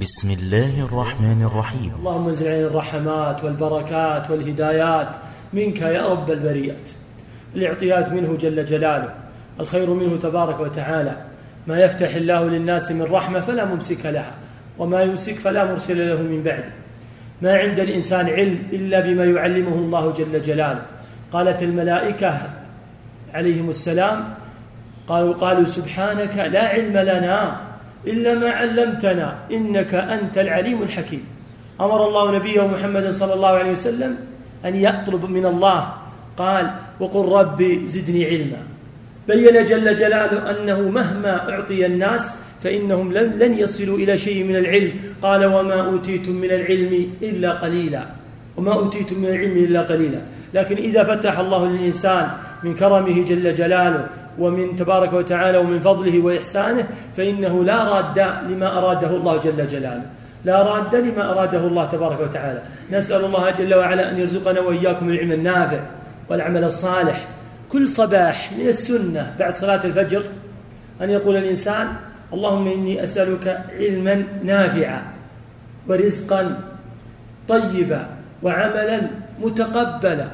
بسم الله الرحمن الرحيم. اللهم انزل علينا الرحمات والبركات والهدايات منك يا رب البريات. الاعطيات منه جل جلاله الخير منه تبارك وتعالى. ما يفتح الله للناس من رحمة فلا ممسك لها وما يمسك فلا مرسل له من بعده. ما عند الإنسان علم إلا بما يعلمه الله جل جلاله. قالت الملائكة عليهم السلام قالوا قالوا سبحانك لا علم لنا. إلا ما علمتنا إنك أنت العليم الحكيم. أمر الله نبيه محمد صلى الله عليه وسلم أن يطلب من الله قال وقل ربي زدني علما. بين جل جلاله أنه مهما أعطي الناس فإنهم لن, يصلوا إلى شيء من العلم. قال وما أوتيتم من العلم إلا قليلا. وما أوتيتم من العلم إلا قليلا. لكن إذا فتح الله للإنسان من كرمه جل جلاله ومن تبارك وتعالى ومن فضله وإحسانه فإنه لا راد لما أراده الله جل جلاله. لا راد لما أراده الله تبارك وتعالى. نسأل الله جل وعلا أن يرزقنا وإياكم العلم النافع والعمل الصالح. كل صباح من السنة بعد صلاة الفجر أن يقول الإنسان اللهم إني أسألك علما نافعا ورزقا طيبا وعملا متقبلا.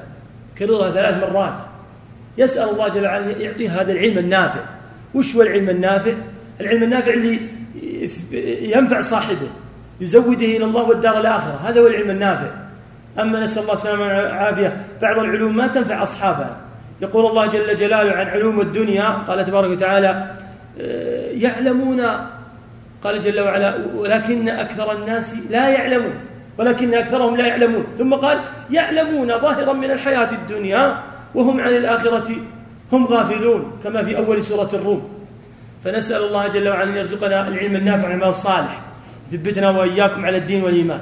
كررها ثلاث مرات. يسأل الله جل وعلا يعطيه هذا العلم النافع. وش هو العلم النافع؟ العلم النافع اللي ينفع صاحبه يزوده إلى الله والدار الآخرة. هذا هو العلم النافع. أما نسأل الله السلامة والعافية بعض العلوم ما تنفع أصحابها. يقول الله جل جلاله عن علوم الدنيا قال تبارك وتعالى آه، يعلمون قال جل وعلا ولكن أكثر الناس لا يعلمون ولكن أكثرهم لا يعلمون. ثم قال يعلمون ظاهرا من الحياة الدنيا وهم عن الآخرة هم غافلون كما في أول سورة الروم. فنسأل الله جل وعلا أن يرزقنا العلم النافع والعمل الصالح. يثبتنا وإياكم على الدين والإيمان.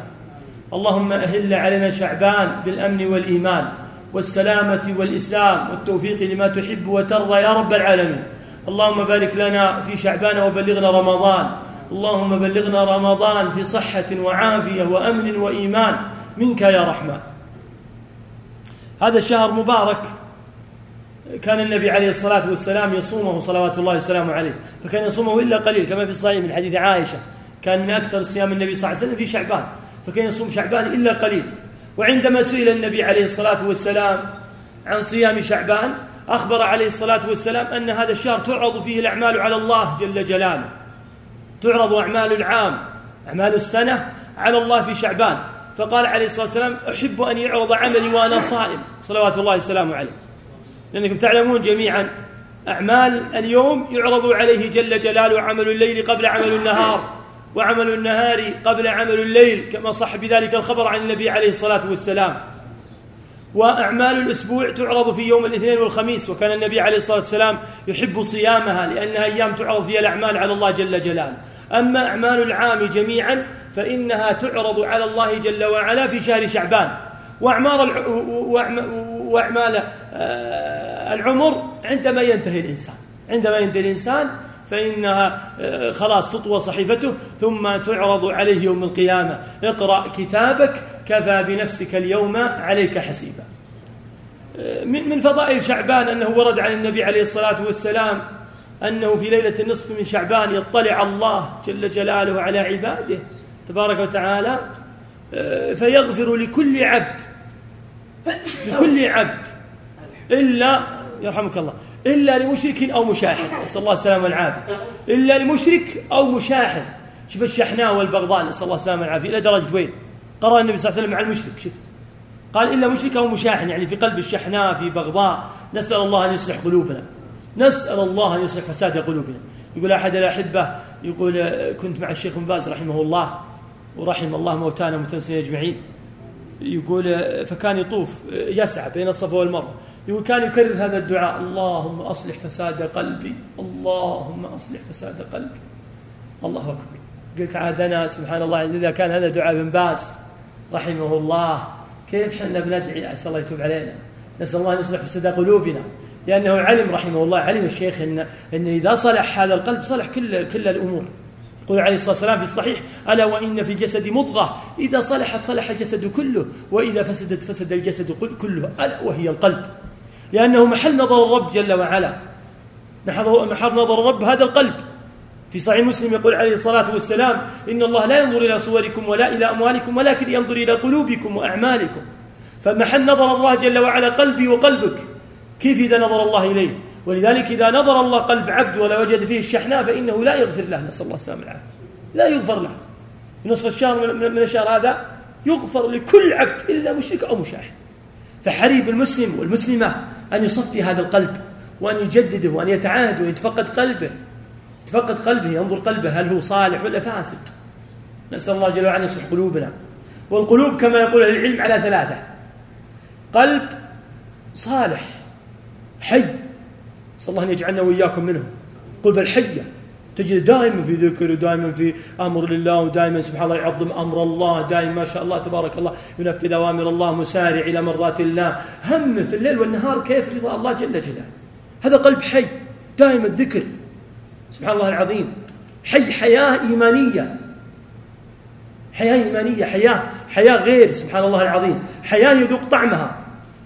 اللهم أهل علينا شعبان بالأمن والإيمان والسلامة والإسلام والتوفيق لما تحب وترضى يا رب العالمين. اللهم بارك لنا في شعبان وبلغنا رمضان. اللهم بلغنا رمضان في صحة وعافية وأمن وإيمان منك يا رحمن. هذا الشهر مبارك. كان النبي عليه الصلاة والسلام يصومه صلوات الله وسلامه عليه فكان يصومه إلا قليل كما في الصحيح من حديث عائشة كان من أكثر صيام النبي صلى الله عليه وسلم في شعبان فكان يصوم شعبان إلا قليل. وعندما سئل النبي عليه الصلاة والسلام عن صيام شعبان أخبر عليه الصلاة والسلام أن هذا الشهر تعرض فيه الأعمال على الله جل جلاله. تعرض أعمال العام أعمال السنة على الله في شعبان. فقال عليه الصلاة والسلام أحب أن يعرض عملي وأنا صائم. صلوات الله وسلامه عليه. لأنكم تعلمون جميعا أعمال اليوم يعرض عليه جل جلاله عمل الليل قبل عمل النهار وعمل النهار قبل عمل الليل كما صح بذلك الخبر عن النبي عليه الصلاة والسلام. وأعمال الأسبوع تعرض في يوم الاثنين والخميس وكان النبي عليه الصلاة والسلام يحب صيامها لأنها أيام تعرض فيها الأعمال على الله جل جلاله. أما أعمال العام جميعا فإنها تعرض على الله جل وعلا في شهر شعبان. وأعمال وأعمال آه، العمر عندما ينتهي الإنسان. عندما ينتهي الإنسان فإنها آه، خلاص تطوى صحيفته ثم تعرض عليه يوم القيامة. اقرأ كتابك كفى بنفسك اليوم عليك حسيبا. آه، من فضائل شعبان أنه ورد عن النبي عليه الصلاة والسلام أنه في ليلة النصف من شعبان يطلع الله جل جلاله على عباده. تبارك وتعالى فيغفر لكل عبد. لكل عبد. إلا يرحمك الله إلا لمشرك أو مشاحن. نسأل الله السلامة والعافية. إلا لمشرك أو مشاحن. شوف الشحناء والبغضاء نسأل الله السلامة والعافية. إلى درجة وين؟ قرأ النبي صلى الله عليه وسلم مع المشرك شفت قال إلا مشرك أو مشاحن يعني في قلب الشحناء في بغضاء. نسأل الله أن يصلح قلوبنا. نسأل الله أن يصلح فساد قلوبنا. يقول أحد الأحبة يقول كنت مع الشيخ بن باز رحمه الله. ورحم الله موتانا متنسين أجمعين. يقول فكان يطوف يسعى بين الصفا والمروة. يقول كان يكرر هذا الدعاء. اللهم أصلح فساد قلبي. اللهم أصلح فساد قلبي. الله أكبر. قلت عاد أنا سبحان الله إذا كان هذا دعاء بن باز رحمه الله كيف حنا بندعي؟ عسى الله يتوب علينا. نسأل الله أن يصلح فساد قلوبنا. لأنه علم رحمه الله علم الشيخ أن, أن إذا صلح هذا القلب صلح كل, كل الأمور. يقول عليه الصلاة والسلام في الصحيح ألا وإن في الجسد مضغة؟ إذا صلحت صلح الجسد كله وإذا فسدت فسد الجسد كله ألا وهي القلب. لأنه محل نظر الرب جل وعلا. محل نظر الرب هذا القلب. في صحيح مسلم يقول عليه الصلاة والسلام إن الله لا ينظر إلى صوركم ولا إلى أموالكم ولكن ينظر إلى قلوبكم وأعمالكم. فمحل نظر الله جل وعلا قلبي وقلبك. كيف إذا نظر الله إليه؟ ولذلك إذا نظر الله قلب عبد ولا وجد فيه الشحناء فإنه لا يغفر له نسأل الله السلامة والعافية. لا يغفر له. في نصف الشهر من الشهر هذا يغفر لكل عبد إلا مشرك أو مشاهد فحري بالمسلم والمسلمة أن يصفي هذا القلب وأن يجدده وأن يتعاهد ويتفقد قلبه. يتفقد قلبه ينظر قلبه هل هو صالح ولا فاسد. نسأل الله جل وعلا يصلح قلوبنا. والقلوب كما يقول أهل العلم على ثلاثة. قلب صالح حي نسأل الله أن يجعلنا وإياكم منهم. قلب الحية تجد دائما في ذكر ودائما في أمر لله ودائما سبحان الله يعظم أمر الله. دائما ما شاء الله تبارك الله ينفذ أوامر الله مسارع إلى مرضات الله. همه في الليل والنهار كيف رضا الله جل جلاله؟ هذا قلب حي. دائما ذكر. سبحان الله العظيم. حي حياة إيمانية. حياة إيمانية حياة حياة غير. سبحان الله العظيم. حياة يذوق طعمها.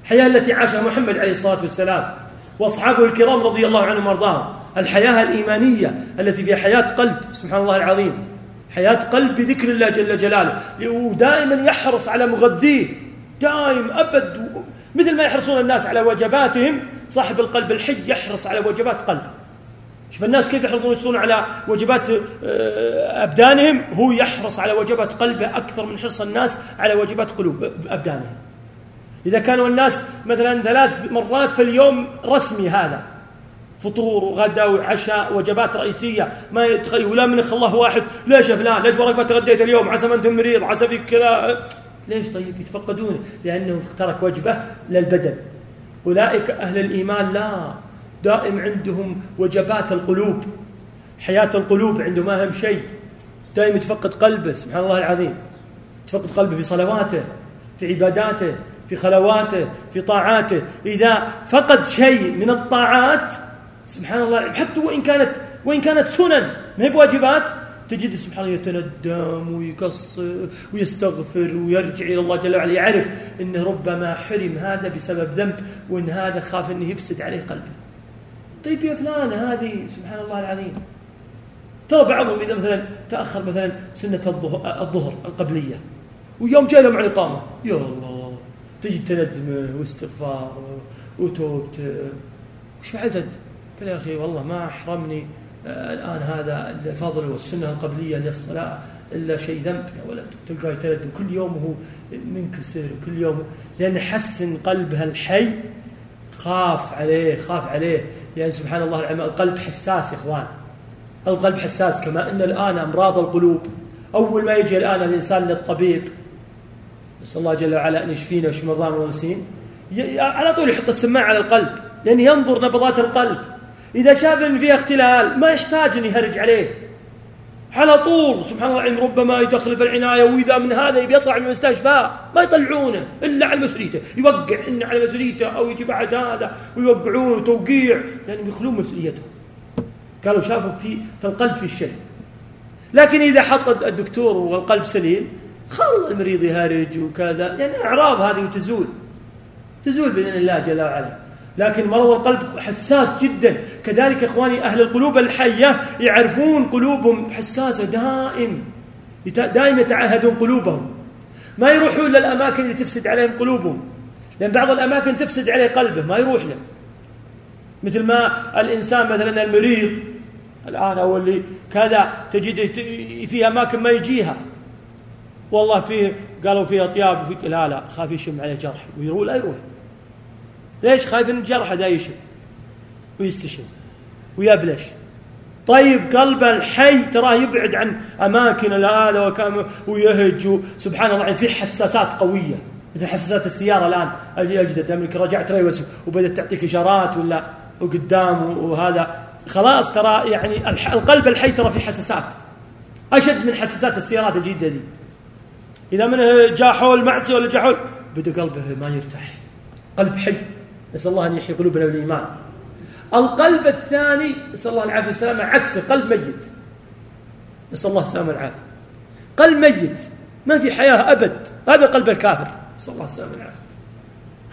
حياة التي عاشها محمد عليه الصلاة والسلام. وأصحابه الكرام رضي الله عنهم وأرضاهم. الحياة الإيمانية التي فيها حياة قلب سبحان الله العظيم. حياة قلب بذكر الله جل جلاله. ودائما يحرص على مغذيه. دائم أبد. مثل ما يحرصون الناس على وجباتهم صاحب القلب الحي يحرص على وجبات قلبه شوف الناس كيف يحرصون على وجبات آه، أبدانهم؟ هو يحرص على وجبات قلبه أكثر من حرص الناس على وجبات قلوب أبدانهم. إذا كانوا الناس مثلا ثلاث مرات في اليوم رسمي هذا فطور وغداء وعشاء وجبات رئيسية ما يتخيل ولا من الله واحد ليش يا فلان ليش وراك ما تغديت اليوم؟ عسى ما انت مريض عسى فيك كذا. ليش طيب؟ يتفقدونه لأنه ترك وجبة للبدن. أولئك أهل الإيمان لا دائم عندهم وجبات القلوب. حياة القلوب عندهم أهم شيء. دائما يتفقد قلبه سبحان الله العظيم. يتفقد قلبه في صلواته في عباداته. في خلواته في طاعاته. إذا فقد شيء من الطاعات سبحان الله حتى وإن كانت وإن كانت سنن ما هي بواجبات؟ تجد سبحان الله يتندم ويقصر ويستغفر ويرجع إلى الله جل وعلا. يعرف أنه ربما حرم هذا بسبب ذنب وأن هذا خاف أنه يفسد عليه قلبه. طيب يا فلان هذه سبحان الله العظيم. ترى بعضهم إذا مثلا تأخر مثلا سنة الظهر القبلية ويوم جاء لهم عن إقامة. يا الله. تجد تندمه واستغفار وتوبته وش فعلت؟ قال يا أخي والله ما أحرمني آه، الآن هذا الفضل والسنة القبلية للصلاة إلا شيء ذنب يا ولد. تلقاه يتردد كل يوم هو منكسر وكل يوم. لأن حسن قلبها الحي خاف عليه خاف عليه. لأن سبحان الله القلب حساس يا إخوان. القلب حساس كما أن الآن أمراض القلوب. أول ما يجي الآن الإنسان للطبيب نسأل الله جل وعلا أن يشفينا ويشفي مرضانا والمسلمين على طول يحط السماعة على القلب لأن ينظر نبضات القلب. إذا شاف أن فيها اختلال ما يحتاج أن يهرج عليه. على طول سبحان الله ربما يدخل في العناية وإذا من هذا يبي يطلع من المستشفى. ما يطلعونه إلا على مسؤوليته. يوقع انه على مسؤوليته أو يجي بعد هذا ويوقعونه توقيع لأنهم يخلون مسؤوليته. قالوا شافوا في في القلب في الشيء. لكن إذا حط الدكتور والقلب سليم خل المريض يهرج وكذا. لأن إعراض هذه تزول. تزول بإذن الله جل وعلا. لكن مرض القلب حساس جدا. كذلك إخواني أهل القلوب الحية يعرفون قلوبهم حساسة دائم. دائما يتعهدون قلوبهم. ما يروحون للاماكن اللي تفسد عليهم قلوبهم. لأن بعض الأماكن تفسد عليه قلبه. ما يروح له. مثل ما الإنسان مثلا المريض. الآن أو اللي كذا تجد في أماكن ما يجيها. والله فيه قالوا فيه أطياب وفي لا لا خاف يشم عليه جرح. ويروح لا يروح. ليش؟ خايف إن الجرح هذا يشم ويستشم ويبلش. طيب قلب الحي تراه يبعد عن أماكن هذا وكأن ويهج. سبحان الله يعني في حساسات قوية. مثل حساسات السيارة الآن. اجدد أمريكا رجعت ريوس وبدأت تعطيك اشارات ولا وقدام وهذا. خلاص ترى يعني القلب الحي ترى في حساسات. أشد من حساسات السيارات الجديدة دي. إذا من جاء حول معصية ولا جاء حول؟ بدا قلبه ما يرتاح. قلب حي. نسأل الله أن يحيي قلوبنا بالإيمان. القلب الثاني نسأل الله العافية والسلامة عكسه قلب ميت. نسأل الله السلامة والعافية. قلب ميت ما في حياة أبد. هذا قلب الكافر. نسأل الله السلامة والعافية.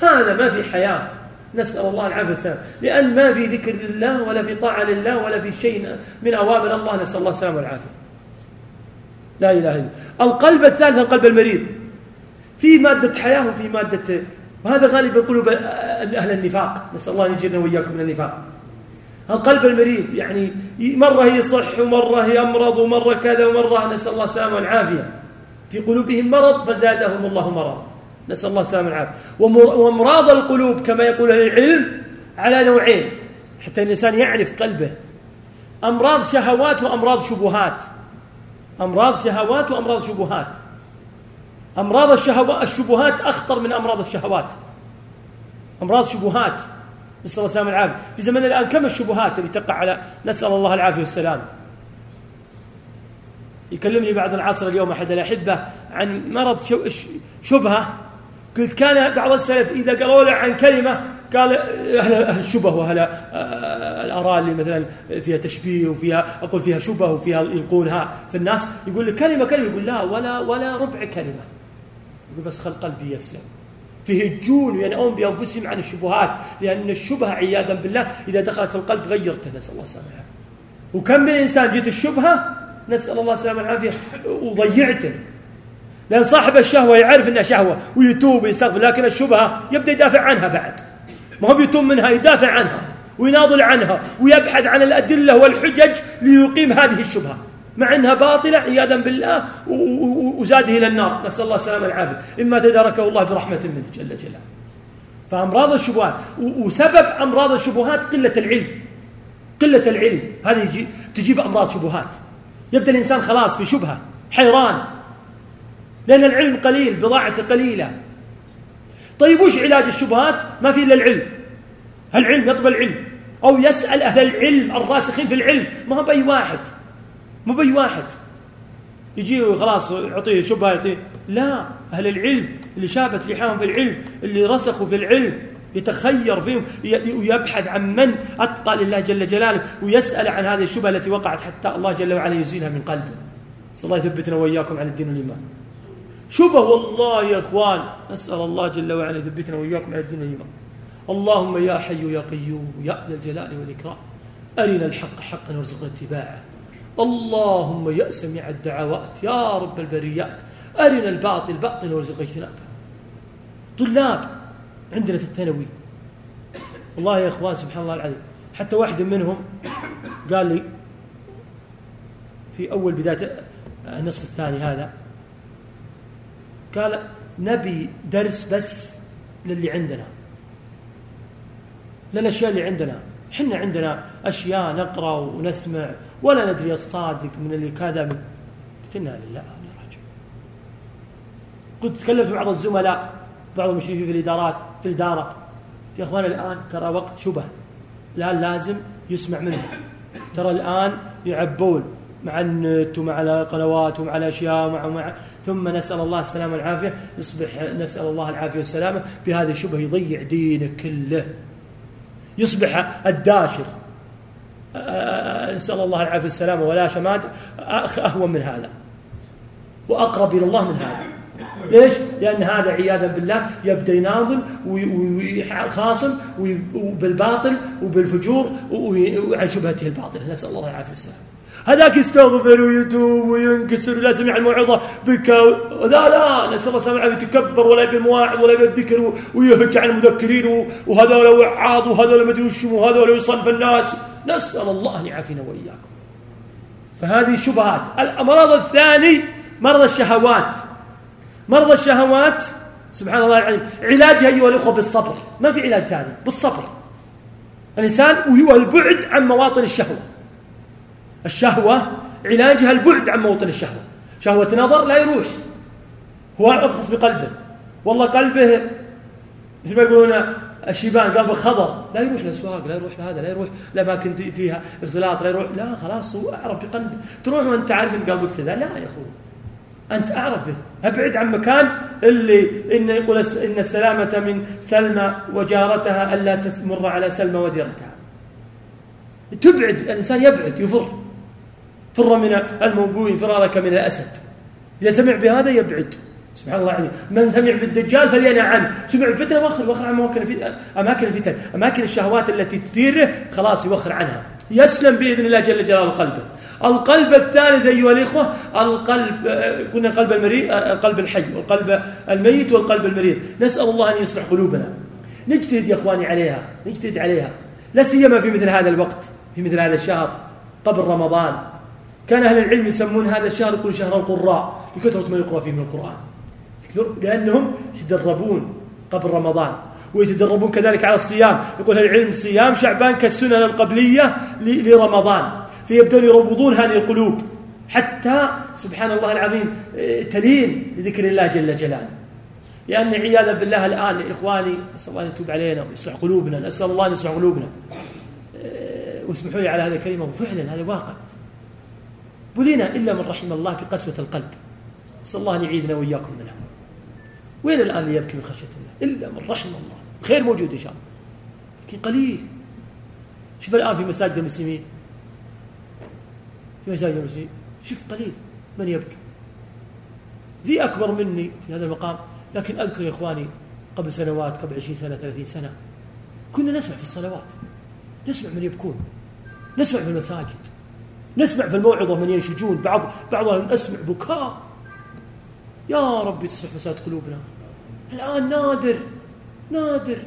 هذا ما في حياة. نسأل الله العافية والسلام لأن ما في ذكر لله ولا في طاعة لله ولا في شيء من أوامر الله. نسأل الله السلامة والعافية. لا إله إلا القلب الثالث القلب المريض. في مادة حياة وفي مادة وهذا غالبا قلوب أهل النفاق. نسأل الله أن يجيرنا وإياكم من النفاق. القلب المريض يعني مرة يصح ومرة يمرض ومرة كذا ومرة نسأل الله السلامة والعافية. في قلوبهم مرض فزادهم الله مرضا نسأل الله السلامة والعافية. وأمراض القلوب كما يقول أهل العلم على نوعين. حتى الإنسان يعرف قلبه. أمراض شهوات وأمراض شبهات. أمراض شهوات وأمراض شبهات. أمراض الشبهات أخطر من أمراض الشهوات. أمراض شبهات. نسأل الله السلامة والعافية. في زمن الآن كم الشبهات اللي تقع على نسأل الله العافية والسلامة يكلمني بعد العصر اليوم أحد الأحبة عن مرض شبهة. قلت كان بعض السلف إذا قالوا له عن كلمة قال أهل أهل الشبه وأهل آه، الآراء اللي مثلا فيها تشبيه وفيها أقول فيها شبه وفيها يلقونها في الناس يقول لك كلمة كلمة يقول لا ولا ولا ربع كلمة. يقول بس خل قلبي يسلم. فيهجون وينأون بأنفسهم عن الشبهات لأن الشبهة عياذا بالله إذا دخلت في القلب غيرته نسأل الله السلامة والعافية. وكم من إنسان جت الشبهة نسأل الله السلامة والعافية وضيعته. لأن صاحب الشهوة يعرف أنها شهوة ويتوب ويستغفر لكن الشبهة يبدأ يدافع عنها بعد. ما هو بيتوب منها يدافع عنها ويناضل عنها ويبحث عن الأدلة والحجج ليقيم هذه الشبهة مع أنها باطلة عياذا بالله وزاده إلى النار. نسأل الله السلامة والعافية. إما تداركه الله برحمة منه جل جلاله. فأمراض الشبهات وسبب أمراض الشبهات قلة العلم. قلة العلم. هذه تجيب أمراض شبهات. يبدأ الإنسان خلاص في شبهة حيران. لأن العلم قليل بضاعته قليلة. طيب وش علاج الشبهات؟ ما في إلا العلم. العلم يطلب العلم. أو يسأل أهل العلم الراسخين في العلم. ما بأي واحد؟ مو بأي واحد. يجي خلاص يعطيه شبهة يعطيه. لا أهل العلم اللي شابت لحاهم في العلم اللي رسخوا في العلم يتخير فيهم ويبحث عن من أتقى لله جل جلاله ويسأل عن هذه الشبهة التي وقعت حتى الله جل وعلا يزيلها من قلبه. صلى الله يثبتنا وإياكم على الدين والإيمان شبه والله يا إخوان. أسأل الله جل وعلا يثبتنا وإياكم على الدين والإيمان. اللهم يا حي يا قيوم يا ذا الجلال والإكرام. أرنا الحق حقا وارزقنا اتباعه. اللهم يا سميع الدعوات يا رب البريات. أرنا الباطل باطلا وارزقنا اجتنابه. طلاب عندنا في الثانوي. والله يا إخوان سبحان الله العظيم حتى واحد منهم قال لي في أول بداية النصف الثاني هذا قال نبي درس بس للي عندنا. للأشياء اللي عندنا. حنا عندنا أشياء نقرأ ونسمع ولا ندري الصادق من اللي كذا. قلت إنا لله أنا راجع قلت تكلمت مع بعض الزملاء بعض المشرفين في الإدارات في الإدارة. يا أخوان الآن ترى وقت شبه. الآن لازم يسمع منه ترى الآن يعبون مع النت ومع القنوات ومع الأشياء ومع, ومع ثم نسأل الله السلامة والعافية. يصبح نسأل الله العافية والسلامة. بهذه الشبهة يضيع دينه كله. يصبح الداشر. نسأل الله العافية والسلامة. ولا شمات. أهون من هذا. وأقرب إلى الله من هذا. ليش؟ لأن هذا عياذا بالله يبدأ يناضل ويخاصم بالباطل وبالفجور وعن شبهته الباطلة. نسأل الله العافية والسلامة. هذاك يستغفر ويتوب وينكسر ولا سمع الموعظة. بكى ذا لا نسأل الله السلامة يتكبر ولا يبي المواعظ ولا يبي الذكر ويهج عن المذكرين وهذول وعاظ وهذول ما ادري وش وهذول يصنف الناس. نسأل الله أن يعافينا وإياكم. فهذه شبهات. المرض الثاني مرض الشهوات. مرض الشهوات سبحان الله العظيم علاجها أيها الأخوة بالصبر. ما في علاج ثاني بالصبر. الإنسان وهو البعد عن مواطن الشهوة. الشهوة علاجها البعد عن موطن الشهوة. شهوة نظر لا يروح. هو أبخص بقلبه. والله قلبه مثل ما يقولون الشيبان قلبه خضر. لا يروح للاسواق لا يروح لهذا لا يروح لاماكن فيها اختلاط لا يروح. لا خلاص هو أعرف بقلبه. تروح وأنت عارف إن قلبك كذا. لا يا أخوي. أنت أعرف به أبعد عن مكان اللي إن يقول إن السلامة من سلمى وجارتها ألا تمر على سلمى وديرتها تبعد. الإنسان يبعد يفر. فر من الموبوين فرارك من الأسد. إذا سمع بهذا يبعد. سبحان الله يعني من سمع بالدجال فلينع عنه سمع الفتنة وخر وخر عن أماكن الفتن. أماكن الشهوات التي تثيره خلاص يوخر عنها. يسلم بإذن الله جل جلاله قلبه. القلب الثالث أيها الإخوة القلب قلنا القلب المريض القلب الحي والقلب الميت والقلب المريض. نسأل الله أن يصلح قلوبنا. نجتهد يا إخواني عليها. نجتهد عليها. لا سيما في مثل هذا الوقت في مثل هذا الشهر قبل رمضان. كان أهل العلم يسمون هذا الشهر يقول شهر القراء لكثرة ما يقرأ فيه من القرآن. لأنهم يتدربون قبل رمضان ويتدربون كذلك على الصيام. يقول العلم صيام شعبان كالسنن القبلية لرمضان. فيبدون يروضون هذه القلوب حتى سبحان الله العظيم تلين لذكر الله جل جلاله. لأن عياذا بالله الآن إخواني نسأل الله أن يتوب علينا ويصلح قلوبنا نسأل الله أن يصلح قلوبنا. واسمحوا لي على هذه الكلمة وفعلا هذا واقع. بلينا إلا من رحم الله بقسوة القلب. نسأل الله أن يعيذنا وإياكم منها. وين الآن اللي يبكي من خشية الله؟ إلا من رحم الله. خير موجود إن شاء الله. لكن قليل. شوف الآن في مساجد المسلمين. في مساجد المسلمين. شوف قليل من يبكي. ذي أكبر مني في هذا المقام. لكن أذكر يا إخواني قبل سنوات قبل عشرين سنة ثلاثين سنة كنا نسمع في الصلوات. نسمع من يبكون. نسمع في المساجد. نسمع في الموعظة من ينشجون بعض بعضهم أسمع بكاء. يا ربي تصلح فساد قلوبنا. الآن نادر نادر.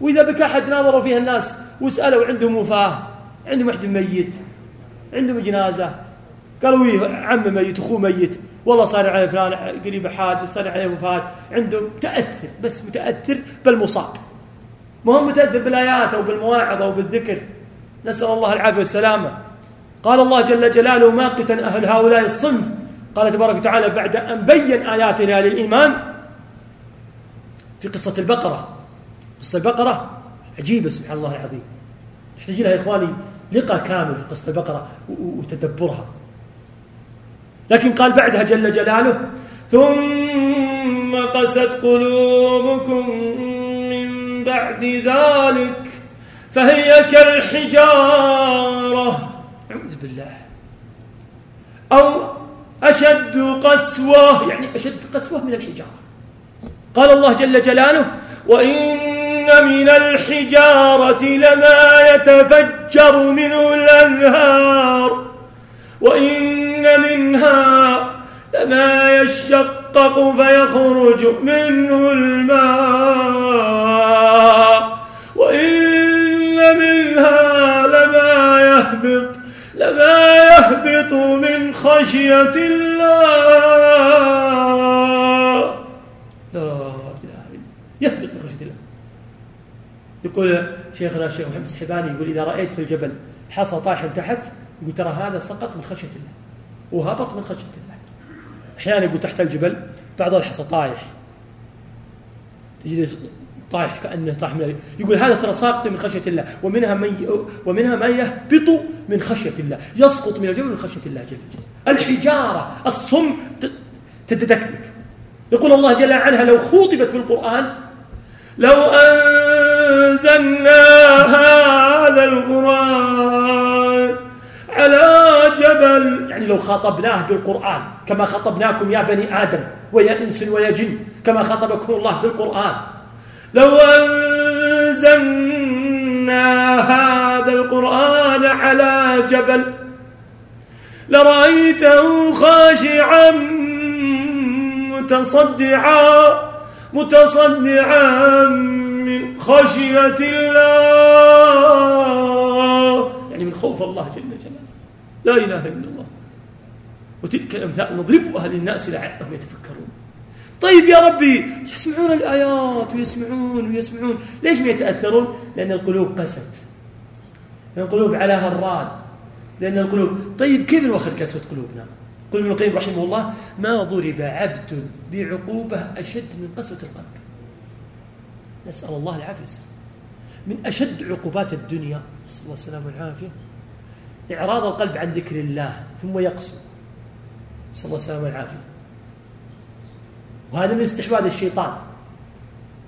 وإذا بكى أحد ناظروا فيها الناس وسألوا عندهم وفاة عندهم واحد ميت عندهم جنازة. قالوا إيه عم ميت أخوه ميت. والله صار عليه فلان قريب حادث صار عليه وفاة. عندهم تأثر بس متأثر بالمصاب. ما هو متأثر بالآيات أو بالمواعظ أو بالذكر. نسأل الله العافية والسلامة. قال الله جل جلاله ماقتا أهل هؤلاء الصنف. قال تبارك وتعالى بعد أن بين آياتنا للإيمان في قصة البقرة. قصة البقرة عجيبة سبحان الله العظيم. تحتاج لها يا إخواني لقاء كامل في قصة البقرة وتدبرها. لكن قال بعدها جل جلاله ثم قست قلوبكم من بعد ذلك فهي كالحجارة. أعوذ بالله. أو أشد قسوة يعني أشد قسوة من الحجارة. قال الله جل جلاله وإن من الحجارة لما يتفجر منه الأنهار وإن منها لما يشقق فيخرج منه الماء. لما يهبط من خشية الله. لا إله إلا يهبط من خشية الله. يقول شيخنا الشيخ محمد السحباني يقول إذا رأيت في الجبل حصى طايح تحت يقول ترى هذا سقط من خشية الله. وهبط من خشية الله. أحيانا يقول تحت الجبل بعض الحصى طايح. تجد طايح كأنه طاح من يقول هذا ترى ساقط من خشية الله ومنها من. ومنها ما يهبط من خشية الله يسقط من الجبل من خشية الله جل جلاله. الحجارة الصم تتدكدك. يقول الله جل عنها لو خوطبت بالقرآن لو أنزلنا هذا القرآن على جبل. يعني لو خاطبناه بالقرآن كما خطبناكم يا بني آدم ويا إنس ويا جن كما خاطبكم الله بالقرآن. لو أنزلنا هذا القرآن على جبل لرأيته خاشعا متصدعا متصدعا من خشية الله. يعني من خوف الله جل جلاله. لا إله إلا الله. وتلك الأمثال نضربها للناس لعلهم يتفكرون. طيب يا ربي يسمعون الآيات ويسمعون ويسمعون؟ ليش ما يتأثرون؟ لأن القلوب قست. لأن القلوب على هران لأن القلوب طيب كيف نوخر كسوة قلوبنا؟ يقول ابن القيم رحمه الله ما ضرب عبد بعقوبة أشد من قسوة القلب. نسأل الله العافية. من أشد عقوبات الدنيا نسأل الله السلامة والعافية. إعراض القلب عن ذكر الله ثم يقسو. نسأل الله السلامة والعافية. وهذا من استحواذ الشيطان.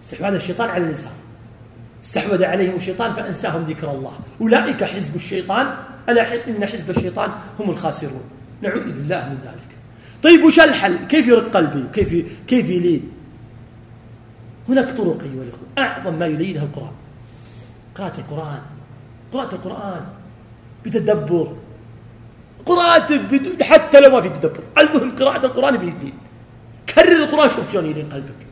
استحواذ الشيطان على الإنسان. استحوذ عليهم الشيطان فأنساهم ذكر الله. أولئك حزب الشيطان ألا إن حزب الشيطان هم الخاسرون. نعوذ بالله من ذلك. طيب وش الحل؟ كيف يرق قلبي؟ كيف كيف يلين؟ هناك طرق أيها الإخوة. أعظم ما يلينها القرآن. قراءة القرآن. قراءة القرآن بتدبر. قراءته حتى لو ما في تدبر. المهم قراءة القرآن بيدين كرر القرآن شوف شلون يلين قلبك.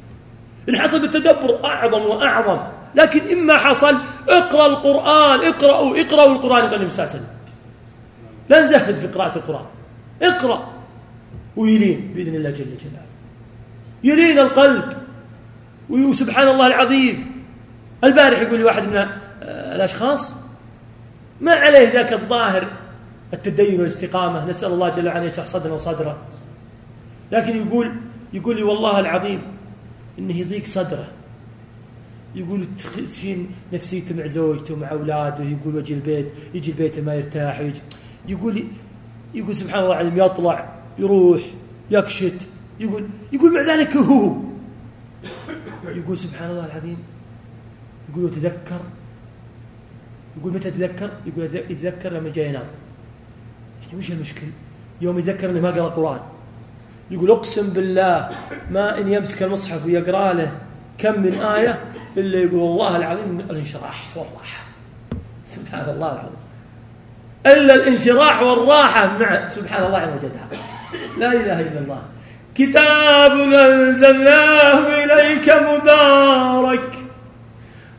إن حصل بالتدبر أعظم وأعظم. لكن إما حصل اقرأ القرآن اقرأوا اقرأوا القرآن عليه وسلم. لا نزهد في قراءة القرآن. اقرأ. ويلين بإذن الله جل جلاله. يلين القلب. وسبحان الله العظيم. البارح يقول لي واحد من الأشخاص ما عليه ذاك الظاهر التدين والاستقامة. نسأل الله جل وعلا يشرح صدرنا وصدره. لكن يقول يقول لي والله العظيم إنه يضيق صدره. يقول تشين نفسيته مع زوجته ومع أولاده يقول وجه البيت يجي البيت ما يرتاح يجي. يقول يقول سبحان الله العظيم يطلع يروح يكشت يقول يقول مع ذلك هو. يقول سبحان الله العظيم. يقول وتذكر؟ يقول متى تذكر؟ يقول يتذكر لما جاي ينام. يعني وش المشكل؟ يوم يتذكر إنه ما قرأ القران يقول اقسم بالله ما إن يمسك المصحف ويقرأ له كم من آية إلا يقول والله العظيم الانشراح والراحة. سبحان الله العظيم. إلا الانشراح والراحة مع سبحان الله عن وجدها لا إله إلا الله. كتاب أنزلناه إليك مبارك.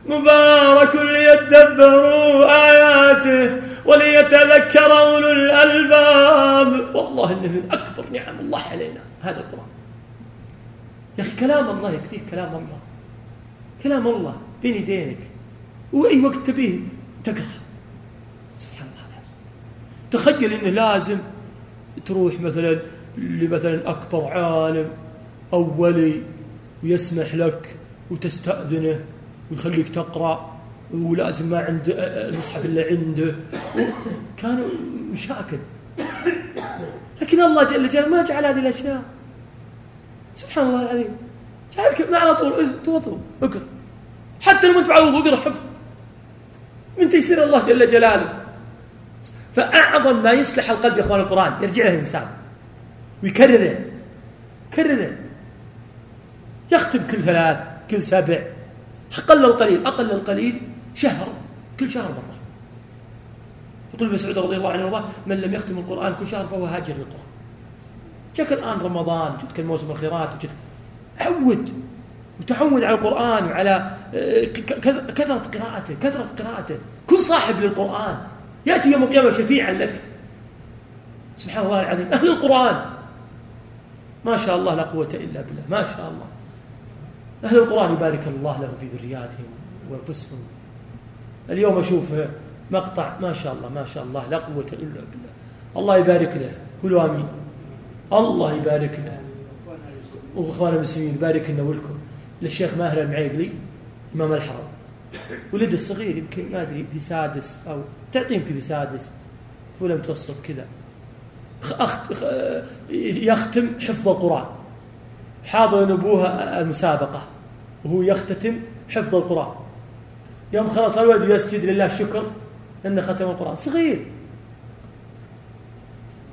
مبارك ليدبروا آياته. وليتذكر أولو الألباب. والله إنه من أكبر نعم الله علينا هذا القرآن. يا أخي كلام الله يكفيك كلام الله. كلام الله بين يدينك. وأي وقت تبيه تقرأ. سبحان الله تخيل إنه لازم تروح مثلا لمثلا أكبر عالم أو ولي ويسمح لك وتستأذنه ويخليك تقرأ. ولازم ما عند المصحف إلا عنده. كانوا مشاكل. لكن الله جل جلاله ما جعل هذه الأشياء. سبحان الله العظيم. جعلك ما على طول توضوا اقرأ. حتى لو انت بعوض اقرأ حفظ. من تيسير الله جل جلاله. فأعظم ما يصلح القلب يا أخوان القرآن يرجع له الإنسان. ويكرره. كرره. يختم كل ثلاث كل سبع. أقل القليل أقل القليل. شهر كل شهر مرة. يقول ابن مسعود رضي الله عنه وارضاه من لم يختم القرآن كل شهر فهو هاجر للقرآن. جاك الآن رمضان جتك الموسم الخيرات وجتك عود وتعود على القرآن وعلى آه، كثرة قراءته كثرة قراءته. كن صاحب للقرآن. يأتي يوم القيامة شفيعا لك. سبحان الله العظيم. أهل القرآن. ما شاء الله لا قوة إلا بالله. ما شاء الله. أهل القرآن يبارك الله لهم في ذرياتهم وأنفسهم. اليوم أشوف مقطع ما شاء الله ما شاء الله لا قوة إلا بالله. الله يبارك له. قولوا آمين. الله يبارك له. وإخوان المسلمين يبارك لنا ولكم. للشيخ ماهر المعيقلي إمام الحرم ولد الصغير يمكن ما أدري في سادس أو تعطي يمكن في سادس في أولى متوسط كذا. يختم حفظ القرآن. حاضر أبوه المسابقة وهو يختتم حفظ القرآن. يوم خلص الولد يسجد لله شكر أنه ختم القرآن. صغير.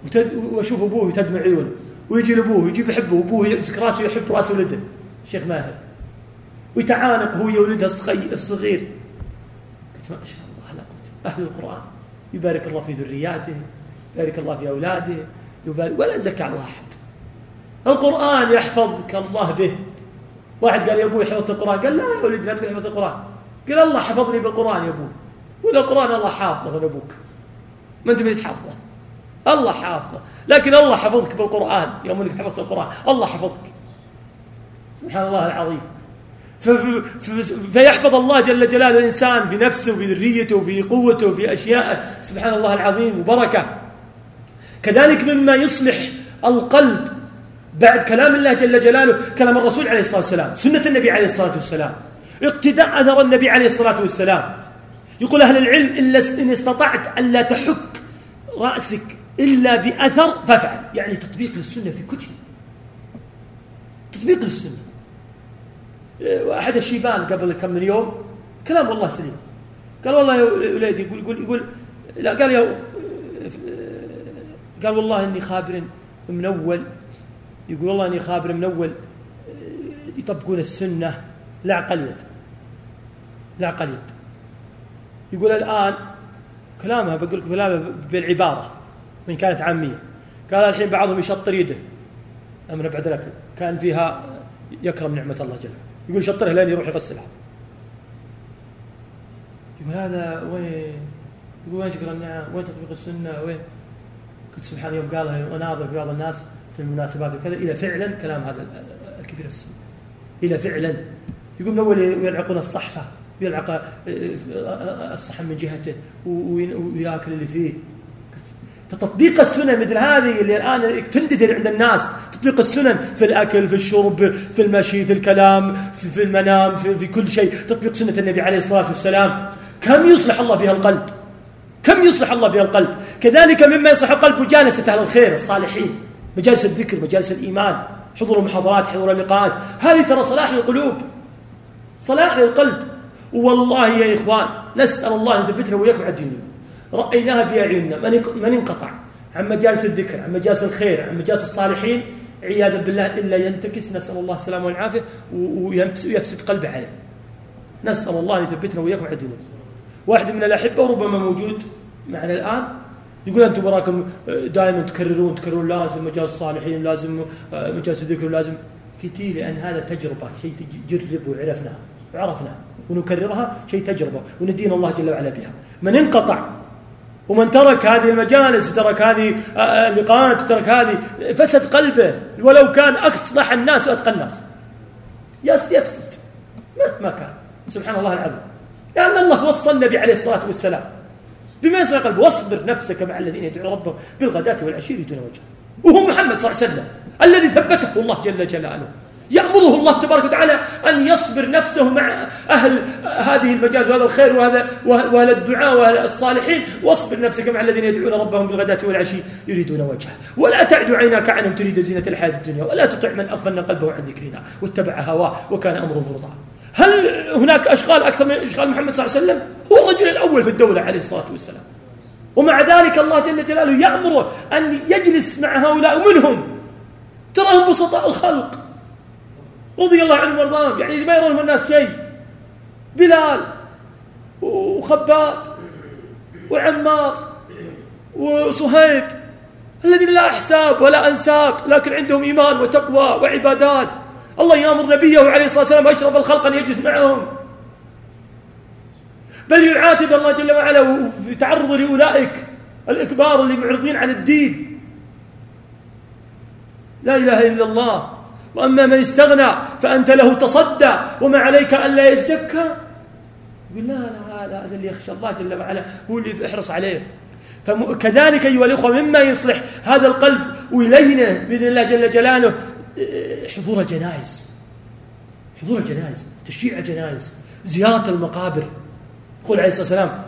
وتد... وأشوف أبوه تدمع عيونه. ويجي لأبوه يجيب يحبه أبوه يمسك راسه يحب راس ولده. الشيخ ماهر. ويتعانق هو ولده الصغير. قلت ما شاء الله على أهل القرآن. يبارك الله في ذرياته. يبارك الله في أولاده. يبارك ولا زكى على أحد. القرآن يحفظك الله به. واحد قال يا أبوي حفظت القرآن. قال لا يا ولدي لا تقول حفظت القرآن. قال الله حفظني بالقرآن يا أبوي ولا القرآن الله حافظه من أبوك. ما أنت بديت حافظه. الله حافظه. لكن الله حفظك بالقرآن. يوم أنك حفظت القرآن. الله حفظك. سبحان الله العظيم. فيحفظ الله جل جلاله الإنسان في نفسه وفي ذريته وفي قوته وفي أشياء سبحان الله العظيم. وبركة. كذلك مما يصلح القلب بعد كلام الله جل جلاله كلام الرسول عليه الصلاة والسلام. سنة النبي عليه الصلاة والسلام. اقتداء أثر النبي عليه الصلاة والسلام. يقول أهل العلم إن استطعت ألا تحك رأسك إلا بأثر فافعل. يعني تطبيق للسنة في كل شيء. تطبيق للسنة. أحد الشيبان قبل كم من يوم كلام والله سليم. قال والله يا وليدي يقول يقول يقول لا قال يا قال والله إني خابر من أول. يقول والله إني خابر من أول. يطبقون السنة. لا عقل يد. يقول الآن كلامها بقول لكم كلامها بالعبارة وان كانت عامية. قال الحين بعضهم يشطر يده. أمر بعد الأكل. كان فيها يكرم نعمة الله جل يقول شطرها لين يروح يغسلها يقول هذا وين؟ يقول وين شكر النعم وين تطبيق السنة؟ وين؟ قلت سبحان يوم قالها وناظر في بعض الناس في المناسبات وكذا. إلى فعلا كلام هذا الكبير السن. إلى فعلا. يقول من أول يلعقون الصحفة يلعق آه، الصحن من جهته وياكل اللي فيه. فتطبيق السنن مثل هذه اللي الآن تندثر عند الناس تطبيق السنن في الأكل في الشرب في المشي في الكلام في, في المنام في, في كل شيء. تطبيق سنة النبي عليه الصلاة والسلام. كم يصلح الله بها القلب؟ كم يصلح الله بها القلب؟ كذلك مما يصلح القلب مجالسة أهل الخير الصالحين. مجالس الذكر مجالس الإيمان. حضور المحاضرات حضور اللقاءات هذه ترى صلاح للقلوب صلاح للقلب والله يا إخوان نسأل الله أن يثبتنا وإياكم على الدين. رأيناها بأعيننا. من انقطع عن مجالس الذكر عن مجالس الخير عن مجالس الصالحين عياذا بالله إلا ينتكس. نسأل الله السلامة والعافية ويفسد قلبه عليه. نسأل الله أن يثبتنا وإياكم على الدين. واحد من الأحبة وربما موجود معنا الآن يقول أنتم وراكم دائما تكررون تكررون لازم مجالس الصالحين لازم مجالس الذكر لازم كثير لأن هذا تجربة شيء تجرب وعرفناه وعرفناه ونكررها شيء تجربة وندين الله جل وعلا بها. من انقطع ومن ترك هذه المجالس وترك هذه آه، آه، اللقاءات وترك هذه فسد قلبه. ولو كان أصلح الناس وأتقى الناس. يفسد مهما كان. سبحان الله العظيم. لأن الله وصى النبي عليه الصلاة والسلام. بما يصلح قلبه واصبر نفسك مع الذين يدعون ربهم بالغداة والعشي دون وجه وهو محمد صلى الله عليه وسلم. الذي ثبته الله جل جلاله. يأمره الله تبارك وتعالى أن يصبر نفسه مع أهل هذه المجاز وهذا الخير وهذا وأهل الدعاء وأهل الصالحين. واصبر نفسك مع الذين يدعون ربهم بالغداة والعشي يريدون وجهه. ولا تعد عيناك عنهم تريد زينة الحياة الدنيا. ولا تطع من أغفلنا قلبه عن ذكرنا. واتبع هواه وكان أمره فرطا هل هناك أشغال أكثر من أشغال محمد صلى الله عليه وسلم؟ هو الرجل الأول في الدولة عليه الصلاة والسلام. ومع ذلك الله جل جلاله يأمره أن يجلس مع هؤلاء ومنهم تراهم بسطاء الخلق. رضي الله عنهم وارضاهم. يعني ما يرون الناس شيء. بلال وخباب وعمار وصهيب الذين لا أحساب ولا أنساب لكن عندهم إيمان وتقوى وعبادات. الله يأمر نبيه عليه الصلاة والسلام أشرف الخلق أن يجلس معهم. بل يعاتب الله جل وعلا في تعرض لأولئك الإكبار اللي معرضين عن الدين. لا إله إلا الله. وأما من استغنى فأنت له تصدى. وما عليك ألا يزكى. يقول لا لا هذا اللي يخشى الله جل وعلا. هو اللي يحرص عليه. فكذلك أيها الإخوة مما يصلح هذا القلب ويلينه بإذن الله جل جلاله حضور الجنائز. حضور الجنائز تشييع الجنائز زيارة المقابر. يقول عليه الصلاة والسلام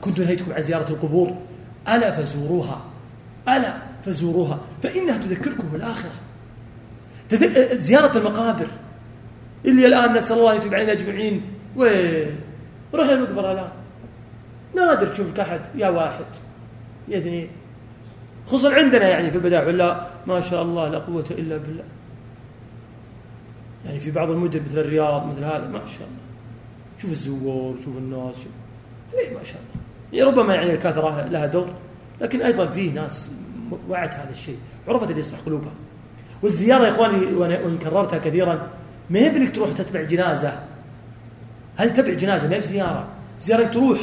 كنت نهيتكم عن زيارة القبور. ألا فزوروها. ألا. فزوروها. فإنها تذكركم الآخرة. زيارة المقابر. اللي الآن نسأل الله أن يتوب علينا أجمعين. وين؟ روح للمقبرة الآن نادر تشوف أحد. يا واحد. يا اثنين. خصوصا عندنا يعني في البداية. ولا ما شاء الله لا قوة إلا بالله. يعني في بعض المدن مثل الرياض مثل هذا ما شاء الله. شوف الزوار شوف الناس شوف. في ما شاء الله. يعني ربما يعني الكثرة لها دور. لكن أيضا فيه ناس وعت هذا الشيء. عرفت اللي يصلح قلوبها. والزيارة يا إخواني وإن كررتها كثيرا ما يبلك تروح تتبع جنازة. هل تتبع جنازة؟ ما بزيارة. زيارة تروح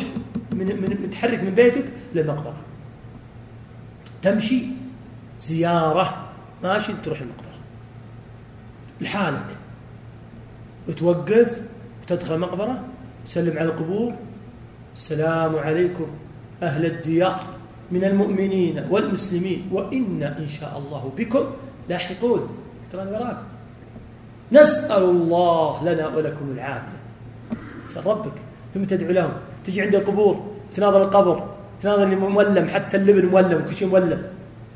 من, من متحرك من بيتك للمقبرة. تمشي. زيارة. ماشي تروح المقبرة. لحالك. وتوقف وتدخل المقبرة تسلم على القبور. السلام عليكم أهل الديار. من المؤمنين والمسلمين وإن إن شاء الله بكم لاحقون. ترى وراكم نسأل الله لنا ولكم العافية. اسأل ربك. ثم تدعو لهم. تجي عند القبور. تناظر القبر. تناظر اللي مولم حتى اللبن مولم وكل شيء مولم.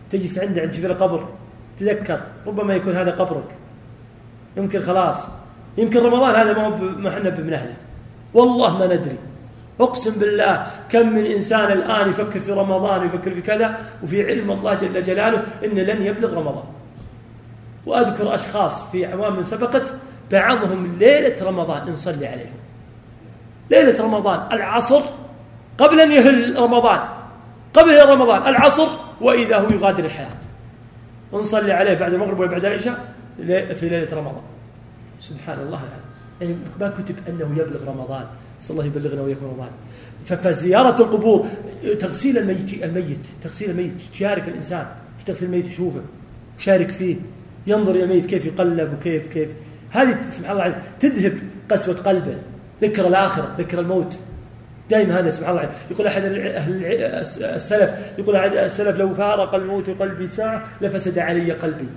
تجلس عنده عند شفير القبر. تذكر. ربما يكون هذا قبرك. يمكن خلاص. يمكن رمضان. هذا ما ما إحنا من أهله. والله ما ندري. اقسم بالله كم من إنسان الآن يفكر في رمضان ويفكر في كذا وفي علم الله جل جلاله إنه لن يبلغ رمضان. وأذكر أشخاص في أعوام سبقت بعضهم ليلة رمضان نصلي عليهم. ليلة رمضان العصر قبل أن يهل رمضان قبل رمضان العصر وإذا هو يغادر الحياة. ونصلي عليه بعد المغرب ولا بعد العشاء في ليلة رمضان. سبحان الله العظيم. يعني ما كتب أنه يبلغ رمضان. صلى الله يبلغنا ويكون رمضان. فزيارة القبور تغسيل الميت الميت تغسيل الميت تشارك الإنسان في تغسيل الميت يشوفه يشارك فيه ينظر إلى الميت كيف يقلب وكيف كيف. هذه سبحان الله تذهب قسوة قلبه ذكر الآخرة ذكر الموت. دائما هذا سبحان الله يقول أحد أهل السلف يقول أحد السلف لو فارق الموت قلبي ساعة لفسد علي قلبي.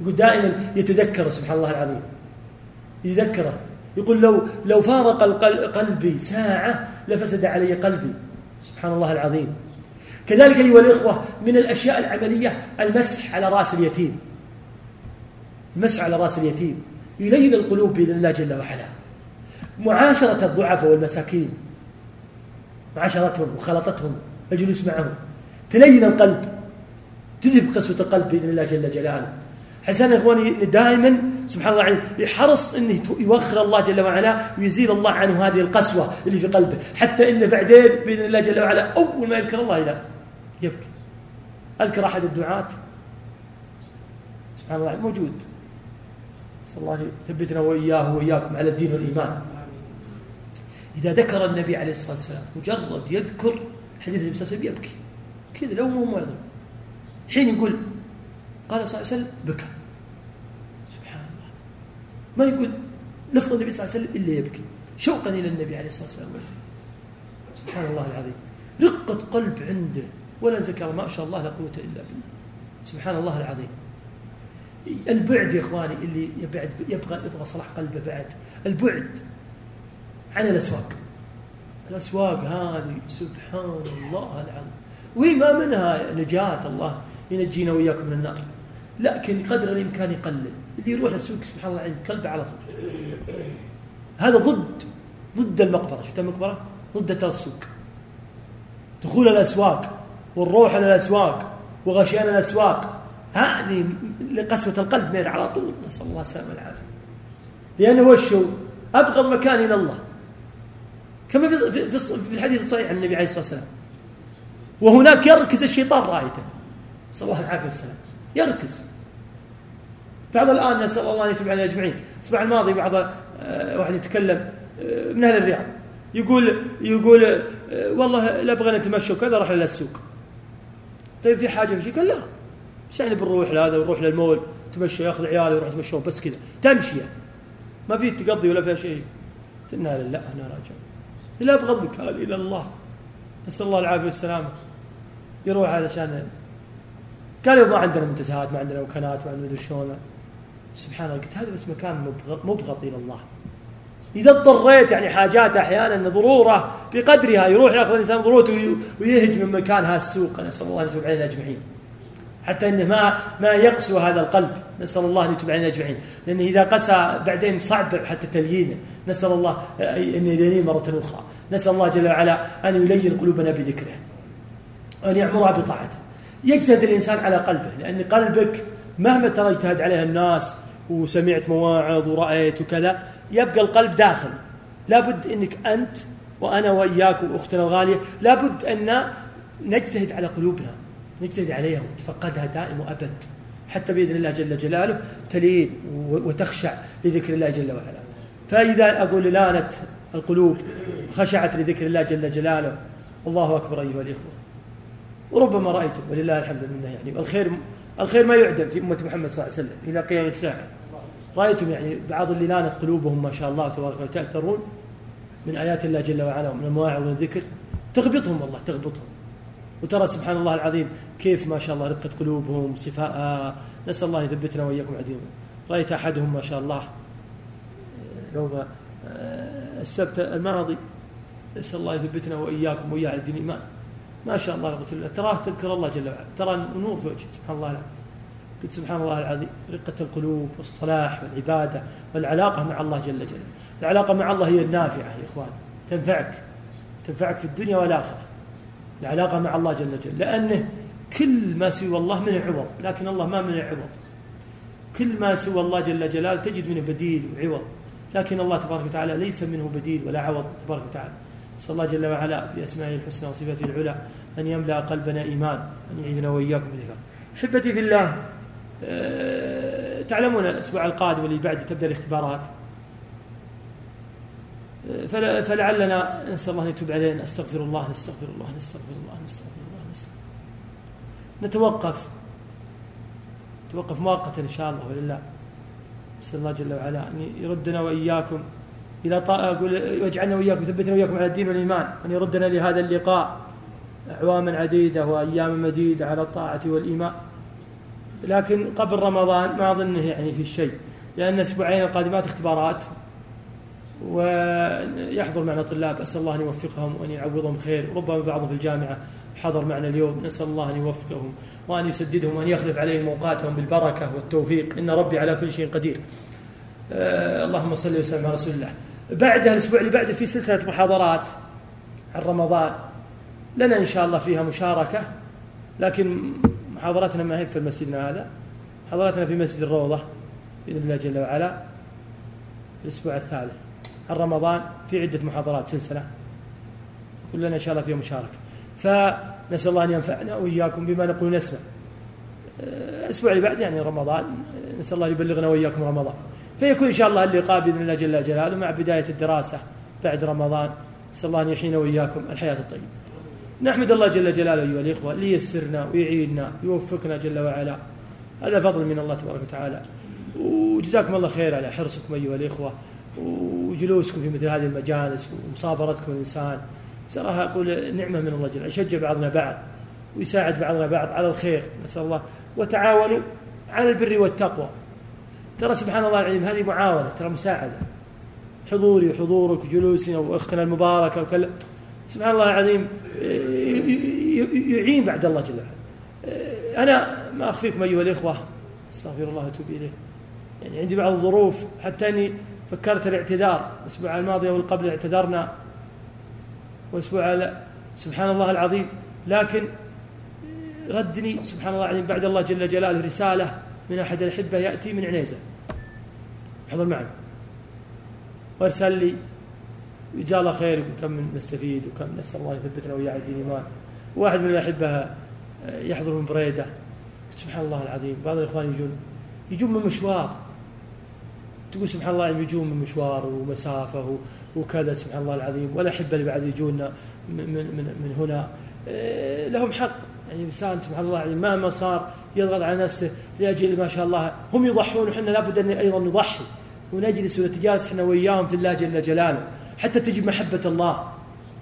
يقول دائما يتذكر سبحان الله العظيم. يذكره يقول لو لو فارق قلبي ساعة لفسد علي قلبي. سبحان الله العظيم. كذلك أيها الإخوة من الأشياء العملية المسح على رأس اليتيم. المسح على رأس اليتيم. يلين القلوب بإذن الله جل وعلا. معاشرة الضعفاء والمساكين. معاشرتهم وخلطتهم. الجلوس معهم. تلين القلب. تذهب قسوة القلب بإذن الله جل جلاله. حسنا يا إخواني دائما؟ سبحان الله يعني يحرص أنه يوخر الله جل وعلا ويزيل الله عنه هذه القسوة اللي في قلبه. حتى أنه بعدين بإذن الله جل وعلا أول ما يذكر الله لا يبكي. أذكر أحد الدعاة؟ سبحان الله موجود. صلى الله يثبتنا وإياه وإياكم على الدين والإيمان. إذا ذكر النبي عليه الصلاة والسلام مجرد يذكر حديث النبي صلى الله عليه وسلم يبكي. كذا لو مو معظم حين يقول قال صلى الله عليه وسلم بكى. ما يقول لفظ النبي صلى الله عليه وسلم إلا يبكي. شوقا إلى النبي عليه الصلاة والسلام. سبحان الله العظيم. رقة قلب عنده. ولا ذكر ما شاء الله لا قوة إلا بالله. سبحان الله العظيم. البعد يا إخواني اللي يبعد يبغى يبغى صلاح قلبه بعد. البعد عن الأسواق. الأسواق هذه سبحان الله العظيم. وهي ما منها نجاة الله ينجينا وإياكم من النار. لكن قدر الإمكان يقلل. اللي يروح السوق سبحان الله عند كلبه على طول. هذا ضد ضد المقبرة. شفت المقبرة؟ ضد السوق. دخول الأسواق والروح إلى الأسواق وغشيان الأسواق. هذه لقسوة القلب مير على طول. نسأل الله السلامة والعافية. لأنه هو الشو. أبغض مكان إلى الله. كما في, في, الحديث الصحيح عن النبي عليه الصلاة والسلام. وهناك يركز الشيطان رايته نسأل الله العافية والسلام. يركز. بعض الآن نسأل الله أن يتوب علينا أجمعين. الأسبوع الماضي بعض آه، واحد يتكلم آه، من أهل الرياض. يقول يقول آه، والله لا أبغى نتمشى وكذا راح للسوق طيب في حاجة في شيء؟ قال لا. إيش يعني بنروح لهذا ونروح للمول تمشى ياخذ عيالي ويروح يتمشون بس كذا. تمشيه ما في تقضي ولا فيها شيء. قلنا لا أنا راجع. لا ابغض بك هذه إلى الله. نسأل الله العافية والسلامة. يروح علشان قال ما عندنا منتزهات ما عندنا وكالات ما عندنا شلون. سبحان الله قلت هذا بس مكان مبغض إلى الله. إذا اضطريت يعني حاجات أحيانا ضرورة بقدرها يروح يأخذ الإنسان ضرورته ويهج من مكان السوق. نسأل الله أن يتوب علينا أجمعين. حتى إنه ما ما يقسو هذا القلب. نسأل الله أن يتوب علينا أجمعين. لأنه إذا قسى بعدين صعب حتى تليينه. نسأل الله إن يلين مرة أخرى. نسأل الله جل وعلا أن يلين قلوبنا بذكره. وأن يعمرها بطاعته. يجتهد الإنسان على قلبه. لأن قلبك مهما ترى اجتهد عليها الناس وسمعت مواعظ ورأيت وكذا يبقى القلب داخل. لابد إنك أنت وأنا وإياك وأختنا الغالية لابد أن نجتهد على قلوبنا نجتهد عليها وتفقدها دائم وأبد حتى بإذن الله جل جلاله تلين وتخشع لذكر الله جل وعلا. فإذا أقول لانت القلوب خشعت لذكر الله جل جلاله الله أكبر أيها الإخوة. وربما رأيتم ولله الحمد منه يعني الخير الخير ما يعدم في أمة محمد صلى الله عليه وسلم إلى قيام الساعة. رأيتم يعني بعض اللي لانت قلوبهم ما شاء الله تبارك وتأثرون من آيات الله جل وعلا ومن المواعظ والذكر تغبطهم والله تغبطهم. وترى سبحان الله العظيم كيف ما شاء الله رقة قلوبهم صفاء نسأل الله يثبتنا وإياكم عديما رأيت أحدهم ما شاء الله يوم آه، السبت الماضي نسأل الله يثبتنا وإياكم وإياه على الدين الإيمان. ما شاء الله تراه تذكر الله جل وعلا ترى نور في وجهه سبحان الله العظيم. قلت سبحان الله العظيم رقة القلوب والصلاح والعبادة والعلاقة مع الله جل جلاله. العلاقة مع الله هي النافعة يا إخوان. تنفعك. تنفعك في الدنيا والآخرة. العلاقة مع الله جل جلاله. لأنه كل ما سوى الله من عوض. لكن الله ما من عوض. كل ما سوى الله جل جلاله تجد منه بديل وعوض. لكن الله تبارك وتعالى ليس منه بديل ولا عوض تبارك وتعالى. نسأل الله جل وعلا بأسمائه الحسنى وصفاته العلى أن يملأ قلبنا إيمان. أن يعيذنا وإياكم بالإيمان أحبتي في الله تعلمون الأسبوع القادم واللي بعد تبدأ الاختبارات. أه فلعلنا نسأل الله أن يتوب علينا. أستغفر الله نستغفر الله نستغفر الله نستغفر الله نستغفر نتوقف. توقف مؤقتا إن شاء الله ولله. نسأل الله جل وعلا أن يردنا وإياكم إلى طاعة أقول يجعلنا وإياكم يثبتنا وإياكم على الدين والإيمان أن يردنا لهذا اللقاء أعواما عديدة وأيام مديدة على الطاعة والإيمان. لكن قبل رمضان ما أظنه يعني في شيء لأن الأسبوعين القادمات اختبارات. ويحضر معنا طلاب أسأل الله أن يوفقهم وأن يعوضهم خير. ربما بعضهم في الجامعة حضر معنا اليوم نسأل الله أن يوفقهم وأن يسددهم وأن يخلف عليهم أوقاتهم بالبركة والتوفيق. إن ربي على كل شيء قدير. آه اللهم صل وسلم على رسول الله. بعدها الأسبوع اللي بعده في سلسلة محاضرات عن رمضان. لنا إن شاء الله فيها مشاركة لكن محاضراتنا ما هي في مسجدنا هذا محاضراتنا في مسجد الروضة بإذن الله جل وعلا في الأسبوع الثالث. عن رمضان في عدة محاضرات سلسلة؟ كلنا إن شاء الله فيها مشاركة فنسأل الله أن ينفعنا وإياكم بما نقول نسمع. الأسبوع اللي بعد يعني رمضان نسأل الله يبلغنا وإياكم رمضان. فيكون إن شاء الله اللقاء بإذن الله جل جلاله مع بداية الدراسة بعد رمضان. نسأل الله أن يحيينا وإياكم الحياة الطيبة. نحمد الله جل جلاله أيها الإخوة ليسرنا ويعيننا ويوفقنا جل وعلا. هذا فضل من الله تبارك وتعالى. وجزاكم الله خير على حرصكم أيها الإخوة وجلوسكم في مثل هذه المجالس ومصابرتكم الإنسان. صراحة أقول نعمة من الله جل يشجع بعضنا بعض ويساعد بعضنا بعض على الخير نسأل الله. وتعاونوا على البر والتقوى. ترى سبحان الله العظيم هذه معاونة ترى مساعدة. حضوري وحضورك وجلوسنا وأختنا المباركة وكل سبحان الله العظيم يعين بعد الله جل وعلا. أنا ما أخفيكم أيها الإخوة أستغفر الله وأتوب إليه. يعني عندي بعض الظروف حتى أني فكرت الاعتذار الأسبوع الماضي والقبل قبل اعتذرنا وأسبوع سبحان الله العظيم. لكن ردني سبحان الله العظيم بعد الله جل جلاله رسالة من أحد الأحبة يأتي من عنيزة. يحضر معنا. وأرسل لي وجزاه الله خير وكم نستفيد وكم نسأل الله يثبتنا وياه على الدين إيمان واحد من الأحبة يحضر من بريدة. قلت سبحان الله العظيم. بعض الإخوان يجون يجون من مشوار. تقول سبحان الله يجون من مشوار ومسافة وكذا سبحان الله العظيم. والأحبة اللي بعد يجون من, من, من هنا. لهم حق. يعني إنسان سبحان الله العظيم مهما صار يضغط على نفسه لأجل ما شاء الله هم يضحون. وحنا لابد أن أيضا نضحي ونجلس ونتجالس إحنا وياهم في الله جل جلاله. حتى تجب محبة الله.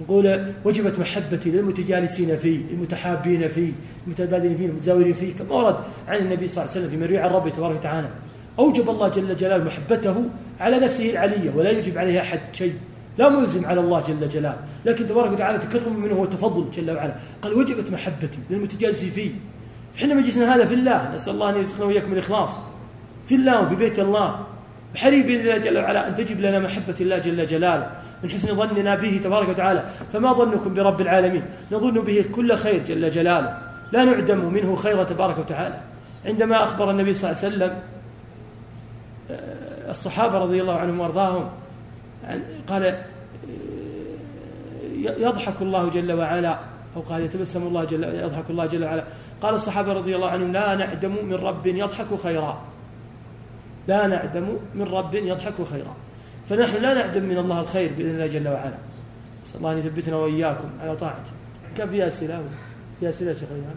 نقول وجبت محبتي للمتجالسين فيه المتحابين فيه المتبادلين فيه المتزاورين فيه كما ورد عن النبي صلى الله عليه وسلم في مريع الرب تبارك وتعالى. أوجب الله جل جلاله محبته على نفسه العلية ولا يجب عليها أحد شيء. لا ملزم على الله جل جلاله. لكن تبارك وتعالى تكرم منه وتفضل جل وعلا. قال وجبت محبتي للمتجالسين فيه. فإحنا مجلسنا هذا في الله. نسأل الله أن يرزقنا وإياكم الإخلاص في الله وفي بيت الله. حري بإذن الله جل وعلا أن تجب لنا محبة الله جل جلاله. من حسن ظننا به تبارك وتعالى. فما ظنكم برب العالمين؟ نظن به كل خير جل جلاله. لا نعدم منه خير تبارك وتعالى. عندما أخبر النبي صلى الله عليه وسلم الصحابة رضي الله عنهم وأرضاهم قال يضحك الله جل وعلا أو قال يتبسم الله جل يضحك الله جل وعلا. قال الصحابة رضي الله عنهم لا نعدم من رب يضحك خيرا. لا نعدم من رب يضحك خيرا. فنحن لا نعدم من الله الخير بإذن الله جل وعلا. نسأل الله أن يثبتنا وإياكم على طاعته. كم في أسئلة في أسئلة شيخ ريان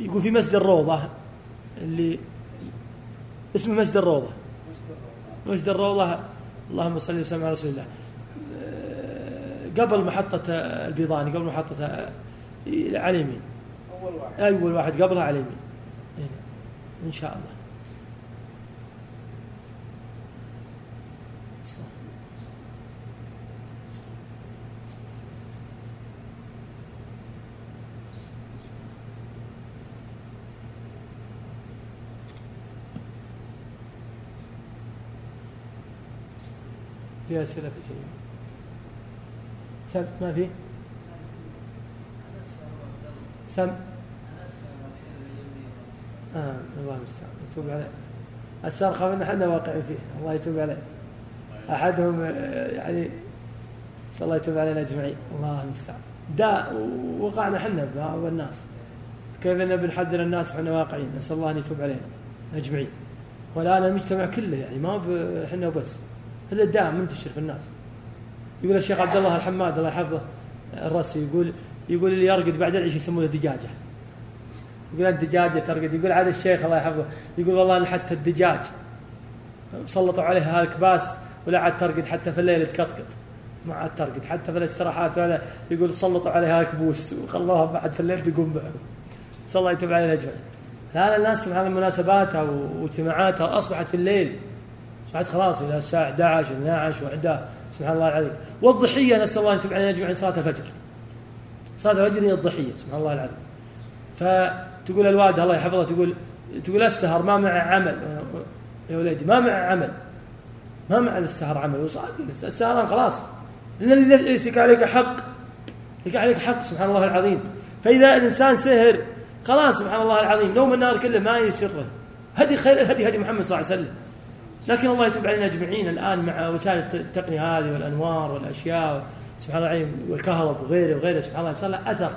يقول في مسجد الروضة اللي اسمه مسجد الروضة. مسجد الروضة. اللهم صل وسلم على رسول الله. قبل محطة البيضاني قبل محطة على اليمين أول واحد. أول واحد قبلها على اليمين إن شاء الله. في أسئلة في شيء ما في؟ سم. آه الله المستعان. يتوب عليه. السار خاف ان إحنا واقعين فيه. الله يتوب عليه. أحدهم آه، يعني صلى الله يتوب علينا أجمعين. الله المستعان. داء وقعنا إحنا والناس كيف أن بنحذر الناس وإحنا واقعين؟ نسأل الله أن يتوب علينا أجمعين. والان المجتمع كله يعني ما إحنا وبس. هذا الداء منتشر في الناس. يقول الشيخ عبد الله الحماد الله يحفظه الرسي يقول يقول اللي يرقد بعد العشاء يسمونه دجاجة. يقول الدجاجه ترقد يقول عاد الشيخ الله يحفظه. يقول والله حتى الدجاج سلطوا عليها الكباس ولا عاد ترقد حتى في الليل تقطقط. ما عاد ترقد حتى في الاستراحات هذا يقول سلطوا عليها كبوس وخلوها بعد في الليل تقوم معهم صلى الله يتوب علينا اجمعين هذا الناس سبحان مناسباتها واجتماعاتها أصبحت في الليل. اصبحت خلاص إلى الساعة 11 12 1 سبحان الله العظيم. والضحية نسأل الله أن يتوب علينا أجمعين صلاة الفجر. صلاة الفجر هي الضحية سبحان الله العظيم. فتقول الوالده الله يحفظها تقول تقول السهر ما معه عمل. يا ولدي ما معه عمل. ما مع السهر عمل. وصادق السهران خلاص. لأن ليس عليك حق. لك عليك حق سبحان الله العظيم. فإذا الإنسان سهر خلاص سبحان الله العظيم. نوم النهار كله ما يسره. هدي خير الهدي هدي محمد صلى الله عليه وسلم. لكن الله يتوب علينا أجمعين الآن مع وسائل التقنية هذه والأنوار والأشياء سبحان الله العظيم والكهرب وغيره وغيره سبحان الله. صار له أثر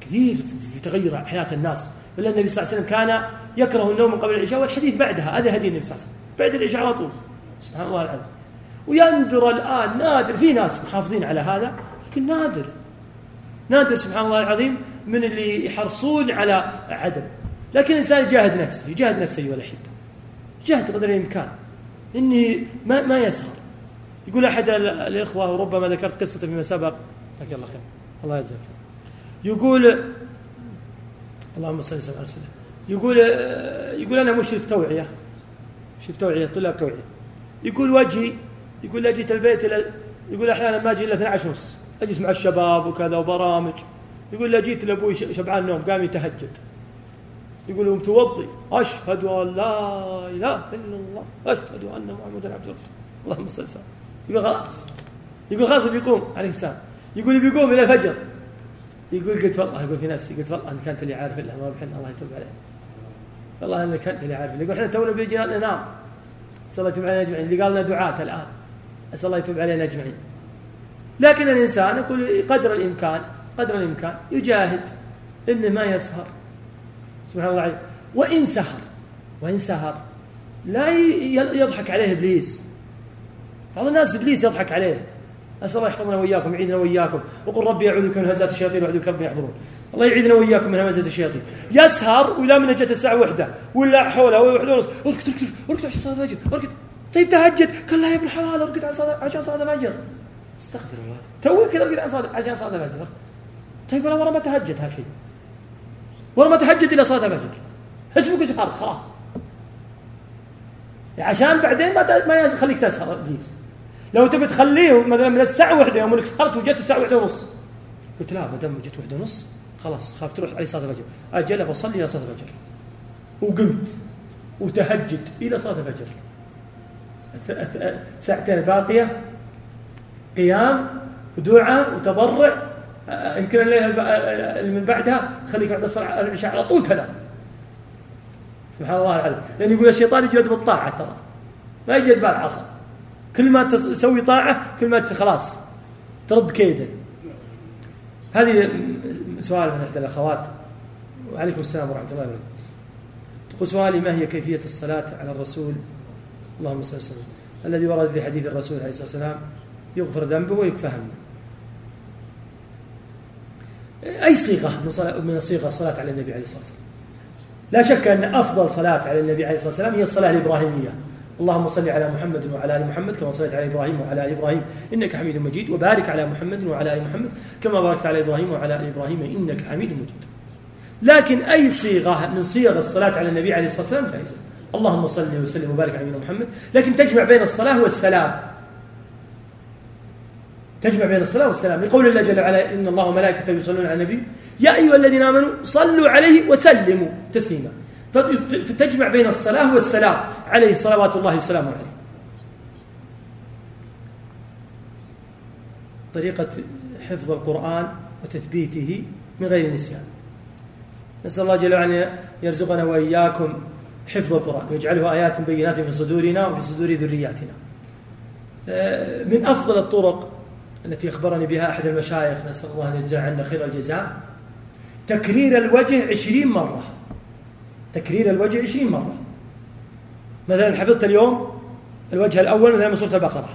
كثير في تغير حياة الناس. إلا النبي صلى الله عليه وسلم كان يكره النوم قبل العشاء والحديث بعدها. هذا هدي النبي صلى الله عليه وسلم. بعد العشاء على طول. سبحان الله العظيم. ويندر الآن نادر. في ناس محافظين على هذا لكن نادر. نادر سبحان الله العظيم من اللي يحرصون على عدم. لكن الإنسان يجاهد نفسه يجاهد نفسه أيها الأحبة. يجاهد قدر الإمكان. إني ما ما يسهر. يقول أحد الإخوة وربما ذكرت قصته فيما سبق. جزاك الله خير. الله يجزاك يقول اللهم صل وسلم على رسول يقول يقول أنا مشرف توعية. مشرف توعية طلاب توعية. يقول وجهي يقول اجيت البيت يقول أحيانا ما أجي إلا 12 ونص أجلس مع الشباب وكذا وبرامج. يقول لا جيت لابوي شبعان نوم قام يتهجد. يقول متوضي. أشهد أن لا إله إلا الله. أشهد أن محمدا عبد الله اللهم صل وسلم يقول خلاص. يقول خلاص بيقوم عليه السلام. يقول بيقوم إلى الفجر. يقول قلت والله يقول في نفسي قلت والله انك انت اللي عارف إلا ما بحن الله يتوب عليه. والله انك انت اللي عارف يقول إحنا تونا بيجينا ننام أسأل الله يتوب علينا أجمعين. اللي قالنا دعاة الآن أسأل الله يتوب علينا أجمعين. لكن الإنسان يقول قدر الإمكان قدر الإمكان يجاهد انه ما يسهر. سبحان الله. عليه وإن سهر وإن سهر لا يضحك عليه إبليس. بعض الناس إبليس يضحك عليه. أسأل الله يحفظنا وإياكم يعيذنا وإياكم. وقل ربي أعوذ بك من همزات الشياطين وأعوذ بك ربي يحضرون. الله يعيذنا وإياكم من همزات الشياطين. يسهر ولا من جت الساعة وحدة ولا حولها وحده ونص. اركض اركض اركض عشان صلاة الفجر اركض. طيب تهجد. قال لا يا ابن الحلال اركض عشان صلاة الفجر. استغفر الله. توي كذا اركض عشان صلاة الفجر. طيب ولا ورا ما تهجد هالحين. ورا ما تهجد إلى صلاة الفجر. اسمك سهرت؟ خلاص. عشان بعدين ما ما يخليك تسهر ابليس لو تبي تخليه مثلا من الساعة واحدة يوم إنك سهرت وجيت الساعة واحدة ونص. قلت لا ما دام جيت واحدة ونص خلاص خاف تروح علي صلاة الفجر. أجل بصلي إلى صلاة الفجر. وقمت. وتهجد إلى صلاة الفجر. ساعتين الباقيه قيام ودعاء وتضرع. يمكن الليلة اللي من بعدها خليك بعد العشاء على طول تنام. سبحان الله العظيم. لأن يقول الشيطان يجلد بالطاعة ترى. ما يجلد بالعصا كل ما تسوي طاعة كل ما خلاص ترد كيده. هذه سؤال من إحدى الأخوات. وعليكم السلام ورحمة الله وبركاته. تقول سؤالي ما هي كيفية الصلاة على الرسول؟ اللهم صل وسلم. الذي ورد في حديث الرسول عليه الصلاة والسلام يغفر ذنبه ويكفى همه أي صيغة من من صيغ الصلاة على النبي عليه الصلاة والسلام؟ لا شك أن أفضل صلاة على النبي عليه الصلاة والسلام هي الصلاة الإبراهيمية. اللهم صل على محمد وعلى آل محمد كما صليت على إبراهيم وعلى آل إبراهيم إنك حميد مجيد وبارك على محمد وعلى آل محمد كما باركت على إبراهيم وعلى آل إبراهيم إنك حميد مجيد. لكن أي صيغة من صيغ الصلاة على النبي عليه الصلاة والسلام جائزة. اللهم صل وسلم وبارك على محمد. لكن تجمع بين الصلاة والسلام. تجمع بين الصلاة والسلام. لقول الله جل وعلا إن الله وملائكته يصلون على النبي. يا أيها الذين آمنوا صلوا عليه وسلموا تسليما. فتجمع بين الصلاة والسلام عليه صلوات الله وسلامه عليه. طريقة حفظ القرآن وتثبيته من غير نسيان. نسأل الله جل وعلا أن يرزقنا وإياكم حفظ القرآن ويجعله آيات بينات في صدورنا وفي صدور ذرياتنا. آه، من أفضل الطرق التي أخبرني بها أحد المشايخ نسأل الله أن يجزاه عنا خير الجزاء تكرير الوجه عشرين مرة. تكرير الوجه عشرين مرة. مثلا حفظت اليوم الوجه الأول مثلا من سورة البقرة.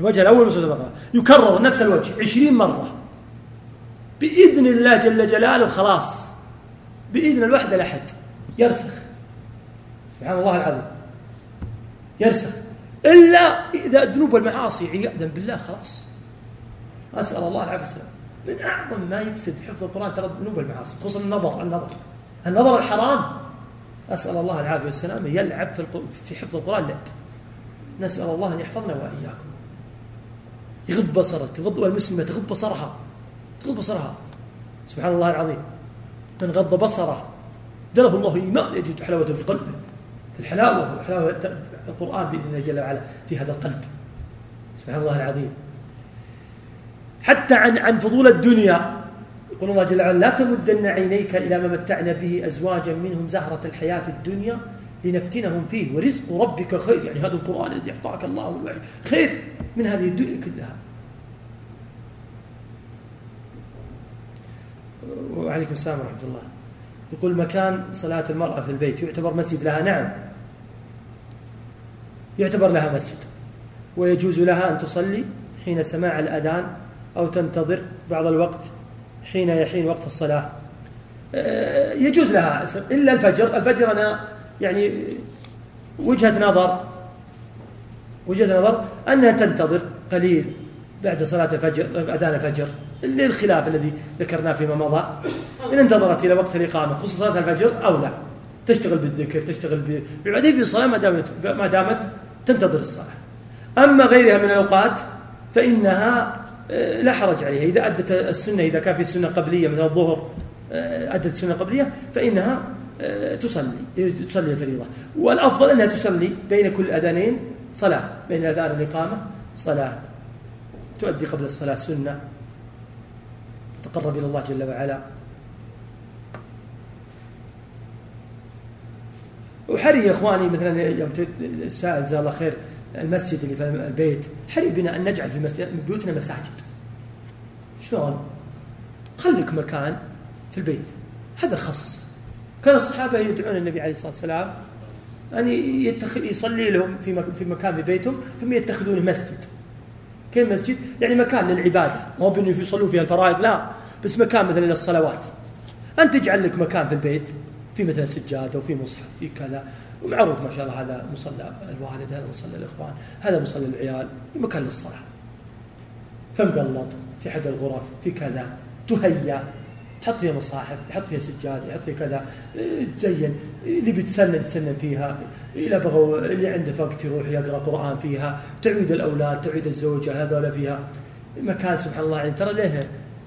الوجه الأول من سورة البقرة. يكرر نفس الوجه عشرين مرة. بإذن الله جل جلاله خلاص. بإذن الوحد الأحد. يرسخ. سبحان الله العظيم. يرسخ. إلا إذا الذنوب والمعاصي عياذا بالله خلاص. أسأل الله العافية من أعظم ما يفسد حفظ القرآن ترى الذنوب والمعاصي خصوصا النظر النظر. النظر الحرام. أسأل الله العافية والسلام يلعب في, في حفظ القرآن. لعب نسأل الله أن يحفظنا وإياكم. يغض بصره تغض والمسلمة تغض بصرها. تغض بصرها. سبحان الله العظيم. من غض بصره دله الله إيمان يجد حلاوته في قلبه. الحلاوة وحلاوة القرآن بإذن الله جل وعلا في هذا القلب. سبحان الله العظيم. حتى عن عن فضول الدنيا. يقول الله جل وعلا لا تمدن عينيك إلى ما متعنا به أزواجا منهم زهرة الحياة الدنيا لنفتنهم فيه. ورزق ربك خير. يعني هذا القرآن الذي أعطاك الله الوحي خير من هذه الدنيا كلها. وعليكم السلام ورحمة الله. يقول مكان صلاة المرأة في البيت يعتبر مسجد لها. نعم. يعتبر لها مسجد. ويجوز لها أن تصلي حين سماع الأذان أو تنتظر بعض الوقت حين يحين وقت الصلاة. آه، يجوز لها إلا الفجر. الفجر أنا يعني وجهة نظر وجهة نظر أنها تنتظر قليل بعد صلاة الفجر أذان الفجر للخلاف الذي ذكرناه فيما مضى. إن انتظرت إلى وقت الإقامة خصوصا صلاة الفجر أو لا. تشتغل بالذكر تشتغل بالعبادة في الصلاة ما دامت ما دامت تنتظر الصلاة. أما غيرها من الأوقات فإنها لا حرج عليها. إذا أدت السنة إذا كان في السنة قبلية مثل الظهر آه، أدت السنة قبلية فإنها آه، تصلي. تصلي الفريضة. والأفضل أنها تصلي بين كل أذانين صلاة بين الأذان والإقامة صلاة. تؤدي قبل الصلاة سنة. تتقرب إلى الله جل وعلا. وحري يا إخواني مثلا يوم السائل جزاه الله خير المسجد اللي في البيت. حري بنا أن نجعل في المسجد بيوتنا مساجد. شلون؟ خليك مكان في البيت. هذا خصص كان الصحابة يدعون النبي عليه الصلاة والسلام أن يتخذ يصلي لهم في في مكان في بيتهم ثم يتخذونه مسجد. كيف مسجد؟ يعني مكان للعبادة. ما هو بأنه يصلون فيها الفرائض لا. بس مكان مثلا للصلوات. أنت تجعل لك مكان في البيت. في مثلا سجادة وفي مصحف في كذا. ومعروف ما شاء الله هذا مصلى الوالد هذا مصلى الإخوان هذا مصلى العيال مكان للصلاة. فمقلط في حد الغرف في كذا تهيأ تحط فيها مصاحف يحط فيها سجاد يحط فيها كذا تزين اللي بتسنن تسنن فيها إلى بغوا اللي عنده وقت يروح يقرأ قرآن فيها تعيد الأولاد تعيد الزوجة هذول فيها. مكان سبحان الله يعني ترى له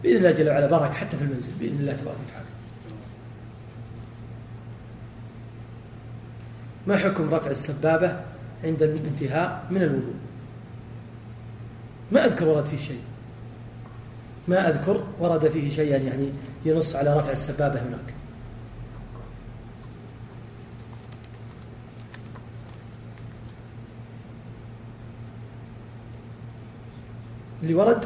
بإذن الله جل وعلا بركة حتى في المنزل بإذن الله تبارك وتعالى. ما حكم رفع السبابة عند الانتهاء من الوضوء؟ ما أذكر ورد فيه شيء. ما أذكر ورد فيه شيئا يعني ينص على رفع السبابة هناك. اللي ورد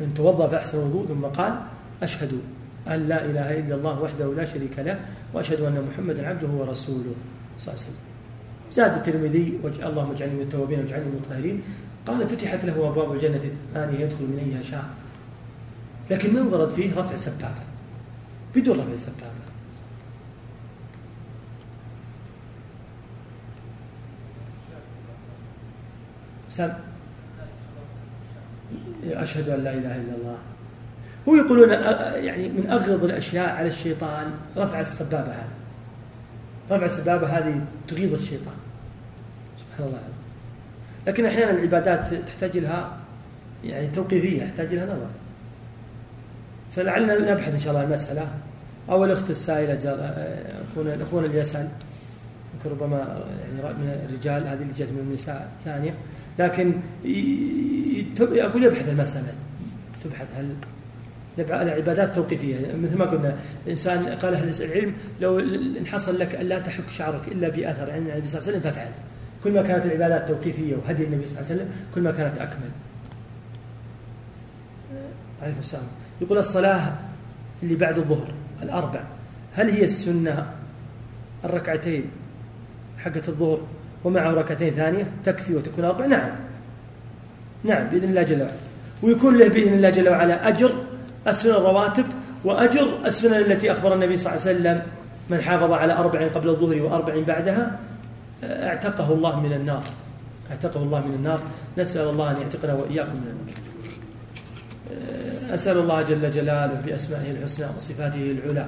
من توضأ فأحسن الوضوء ثم قال أشهد أن لا إله إلا الله وحده لا شريك له وأشهد أن محمدا عبده ورسوله. صلى الله عليه وسلم. زاد الترمذي اللهم اجعلني من التوابين واجعلني من المطهرين قال فتحت له أبواب الجنة الثانية يدخل من أيها شاء. لكن ما ورد فيه رفع سبابة. بدون رفع سبابة. سم. أشهد أن لا إله إلا الله. هو يقولون يعني من أغض الأشياء على الشيطان رفع السبابة هذه رفع السبابة هذه تغيظ الشيطان. سبحان الله. لكن أحيانا العبادات تحتاج لها يعني توقيفية يحتاج لها نظر. فلعلنا نبحث إن شاء الله المسألة أو الأخت السائلة أخونا أخونا اللي يسأل يمكن ربما يعني من الرجال هذه اللي جت من النساء ثانية. لكن أقول يبحث المسألة. تبحث هل العبادات توقيفية. مثل ما قلنا الإنسان قال أهل العلم لو إن حصل لك أن لا تحك شعرك إلا بأثر عن النبي صلى الله عليه وسلم فافعل. كل ما كانت العبادات توقيفية وهدي النبي صلى الله عليه وسلم كل ما كانت أكمل. عليكم السلام. يقول الصلاة اللي بعد الظهر الأربع. هل هي السنة الركعتين حقة الظهر ومعه ركعتين ثانية تكفي وتكون أربع؟ نعم. نعم بإذن الله جل وعلا. ويكون له بإذن الله جل وعلا أجر السنن الرواتب وأجر السنن التي أخبر النبي صلى الله عليه وسلم من حافظ على أربع قبل الظهر وأربع بعدها اعتقه الله من النار. اعتقه الله من النار. نسأل الله أن يعتقنا وإياكم من النار. أسأل الله جل جلاله بأسمائه الحسنى وصفاته العلى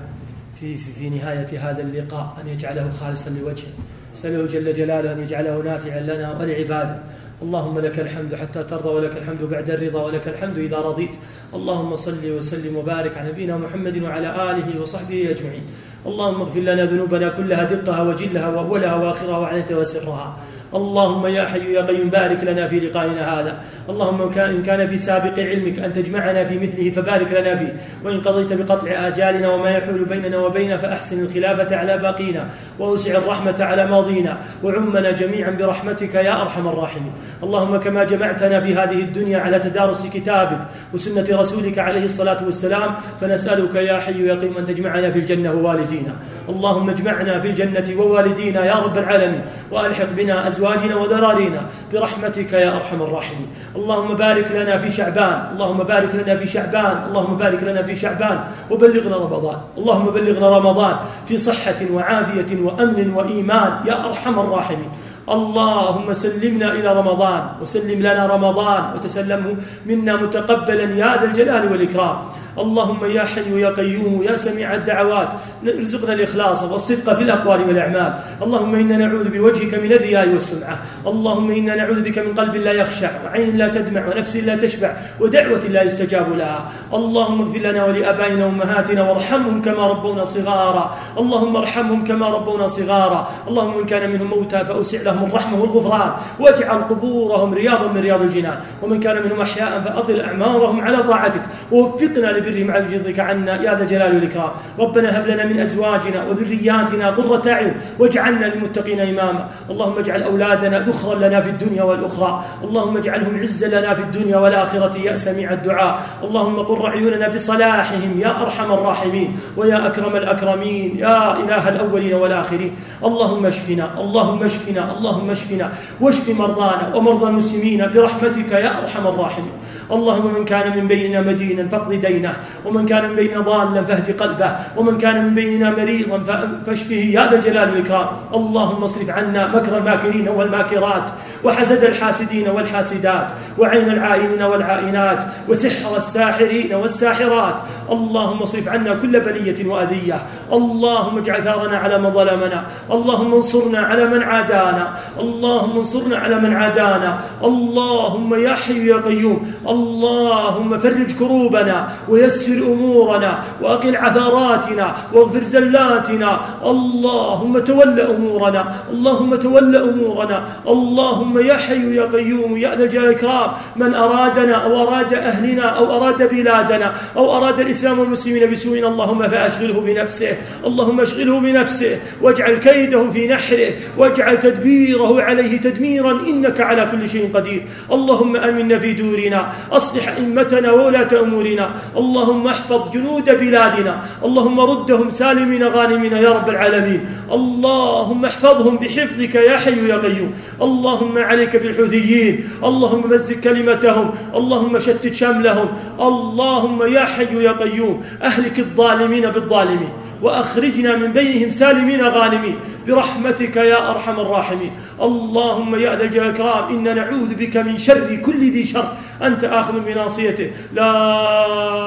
في, في, في نهاية هذا اللقاء أن يجعله خالصا لوجهه. أسأله جل جلاله أن يجعله نافعا لنا ولعباده. اللهم لك الحمد حتى ترضى ولك الحمد بعد الرضا ولك الحمد إذا رضيت. اللهم صل وسلم وبارك على نبينا محمد وعلى آله وصحبه أجمعين. اللهم اغفر لنا ذنوبنا كلها دقها وجلها وأولها وآخرها وعنتها وسرها. اللهم يا حي يا قيوم بارك لنا في لقائنا هذا. اللهم إن كان في سابق علمك أن تجمعنا في مثله فبارك لنا فيه. وإن قضيت بقطع آجالنا وما يحول بيننا وبين فأحسن الخلافة على باقينا. وأوسع الرحمة على ماضينا. وعمنا جميعا برحمتك يا أرحم الراحمين. اللهم كما جمعتنا في هذه الدنيا على تدارس كتابك وسنة رسولك عليه الصلاة والسلام فنسألك يا حي يا قيوم أن تجمعنا في الجنة ووالدينا. اللهم اجمعنا في الجنة ووالدينا يا رب العالمين. وألحق بنا أزواجنا أزواجنا وذرارينا برحمتك يا أرحم الراحمين. اللهم بارك لنا في شعبان اللهم بارك لنا في شعبان اللهم بارك لنا في شعبان وبلغنا رمضان اللهم بلغنا رمضان في صحة وعافية وأمن وإيمان يا أرحم الراحمين. اللهم سلمنا إلى رمضان وسلم لنا رمضان وتسلمه منا متقبلا يا ذا الجلال والإكرام. اللهم يا حي يا قيوم يا سميع الدعوات ارزقنا الإخلاص والصدق في الأقوال والأعمال. اللهم إنا نعوذ بوجهك من الرياء والسمعة. اللهم إنا نعوذ بك من قلب لا يخشع وعين لا تدمع ونفس لا تشبع ودعوة لا يستجاب لها. اللهم اغفر لنا ولآبائنا وأمهاتنا وارحمهم كما ربونا صغارا. اللهم ارحمهم كما ربونا صغارا. اللهم إن كان منهم موتى فأوسع لهم الرحمة والغفران. واجعل قبورهم رياضا من رياض الجنان. ومن كان منهم أحياء فأطل أعمارهم على طاعتك. ووفقنا برهم على جرك عنا يا ذا الجلال والإكرام. ربنا هب لنا من أزواجنا وذرياتنا قرة أعين واجعلنا للمتقين إماما. اللهم اجعل أولادنا ذخرا لنا في الدنيا والأخرى. اللهم اجعلهم عزا لنا في الدنيا والآخرة يا سميع الدعاء. اللهم قر عيوننا بصلاحهم يا أرحم الراحمين ويا أكرم الأكرمين يا إله الأولين والآخرين. اللهم اشفنا اللهم اشفنا اللهم اشفنا. واشف مرضانا ومرضى المسلمين برحمتك يا أرحم الراحمين. اللهم من كان من بيننا مدينا فاقض دينه. ومن كان من بيننا ضالا فاهد قلبه ومن كان من بيننا مريضا فاشفه يا ذا الجلال والإكرام. اللهم اصرف عنا مكر الماكرين والماكرات وحسد الحاسدين والحاسدات وعين العائنين والعائنات وسحر الساحرين والساحرات. اللهم اصرف عنا كل بلية وأذية. اللهم اجعل ثارنا على من ظلمنا. اللهم انصرنا على من عادانا. اللهم انصرنا على من عادانا. اللهم يا حي يا قيوم. اللهم فرج كروبنا. ويسر أمورنا وأقل عثراتنا واغفر زلاتنا. اللهم تول أمورنا اللهم تول أمورنا. اللهم يا حي يا قيوم يا ذا الجلال الإكرام من أرادنا أو أراد أهلنا أو أراد بلادنا أو أراد الإسلام والمسلمين بسوء اللهم فأشغله بنفسه. اللهم اشغله بنفسه. واجعل كيده في نحره. واجعل تدبيره عليه تدميرا. إنك على كل شيء قدير. اللهم أمنا في دورنا. أصلح أئمتنا وولاة أمورنا. اللهم احفظ جنود بلادنا اللهم ردهم سالمين غانمين يا رب العالمين اللهم احفظهم بحفظك يا حي يا قيوم اللهم عليك بالحوثيين اللهم مزق كلمتهم اللهم شتت شملهم اللهم يا حي يا قيوم أهلك الظالمين بالظالمين. وأخرجنا من بينهم سالمين غانمين. برحمتك يا أرحم الراحمين. اللهم يا ذا الجلال الكرام إنا نعوذ بك من شر كل ذي شر. أنت آخذ بناصيته لا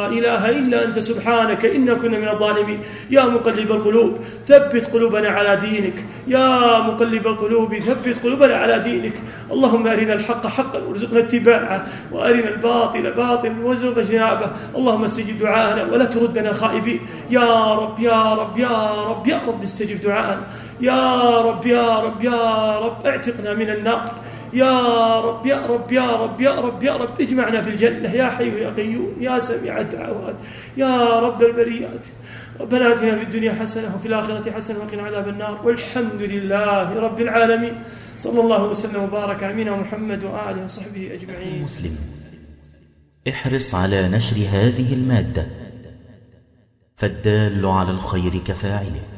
إله إلا أنت سبحانك إنا كنا من الظالمين. يا مقلب القلوب ثبت قلوبنا على دينك. يا مقلب القلوب ثبت قلوبنا على دينك. اللهم أرنا الحق حقا وارزقنا اتباعه وأرنا الباطل باطلا وارزقنا اجتنابه. اللهم استجب دعاءنا ولا تردنا خائبين. يا رب يا رب يا رب يا رب استجب دعاءنا. يا رب يا رب يا رب اعتقنا من النار يا رب يا رب يا رب يا رب يا رب اجمعنا في الجنة. يا حي يا قيوم يا سميع الدعوات. يا رب البريات. ربنا آتنا في الدنيا حسنة وفي الآخرة حسنة وقنا عذاب النار. والحمد لله رب العالمين. صلى الله وسلم وبارك على نبينا محمد وآله وصحبه أجمعين. مسلم احرص على نشر هذه المادة. فالدال على الخير كفاعله.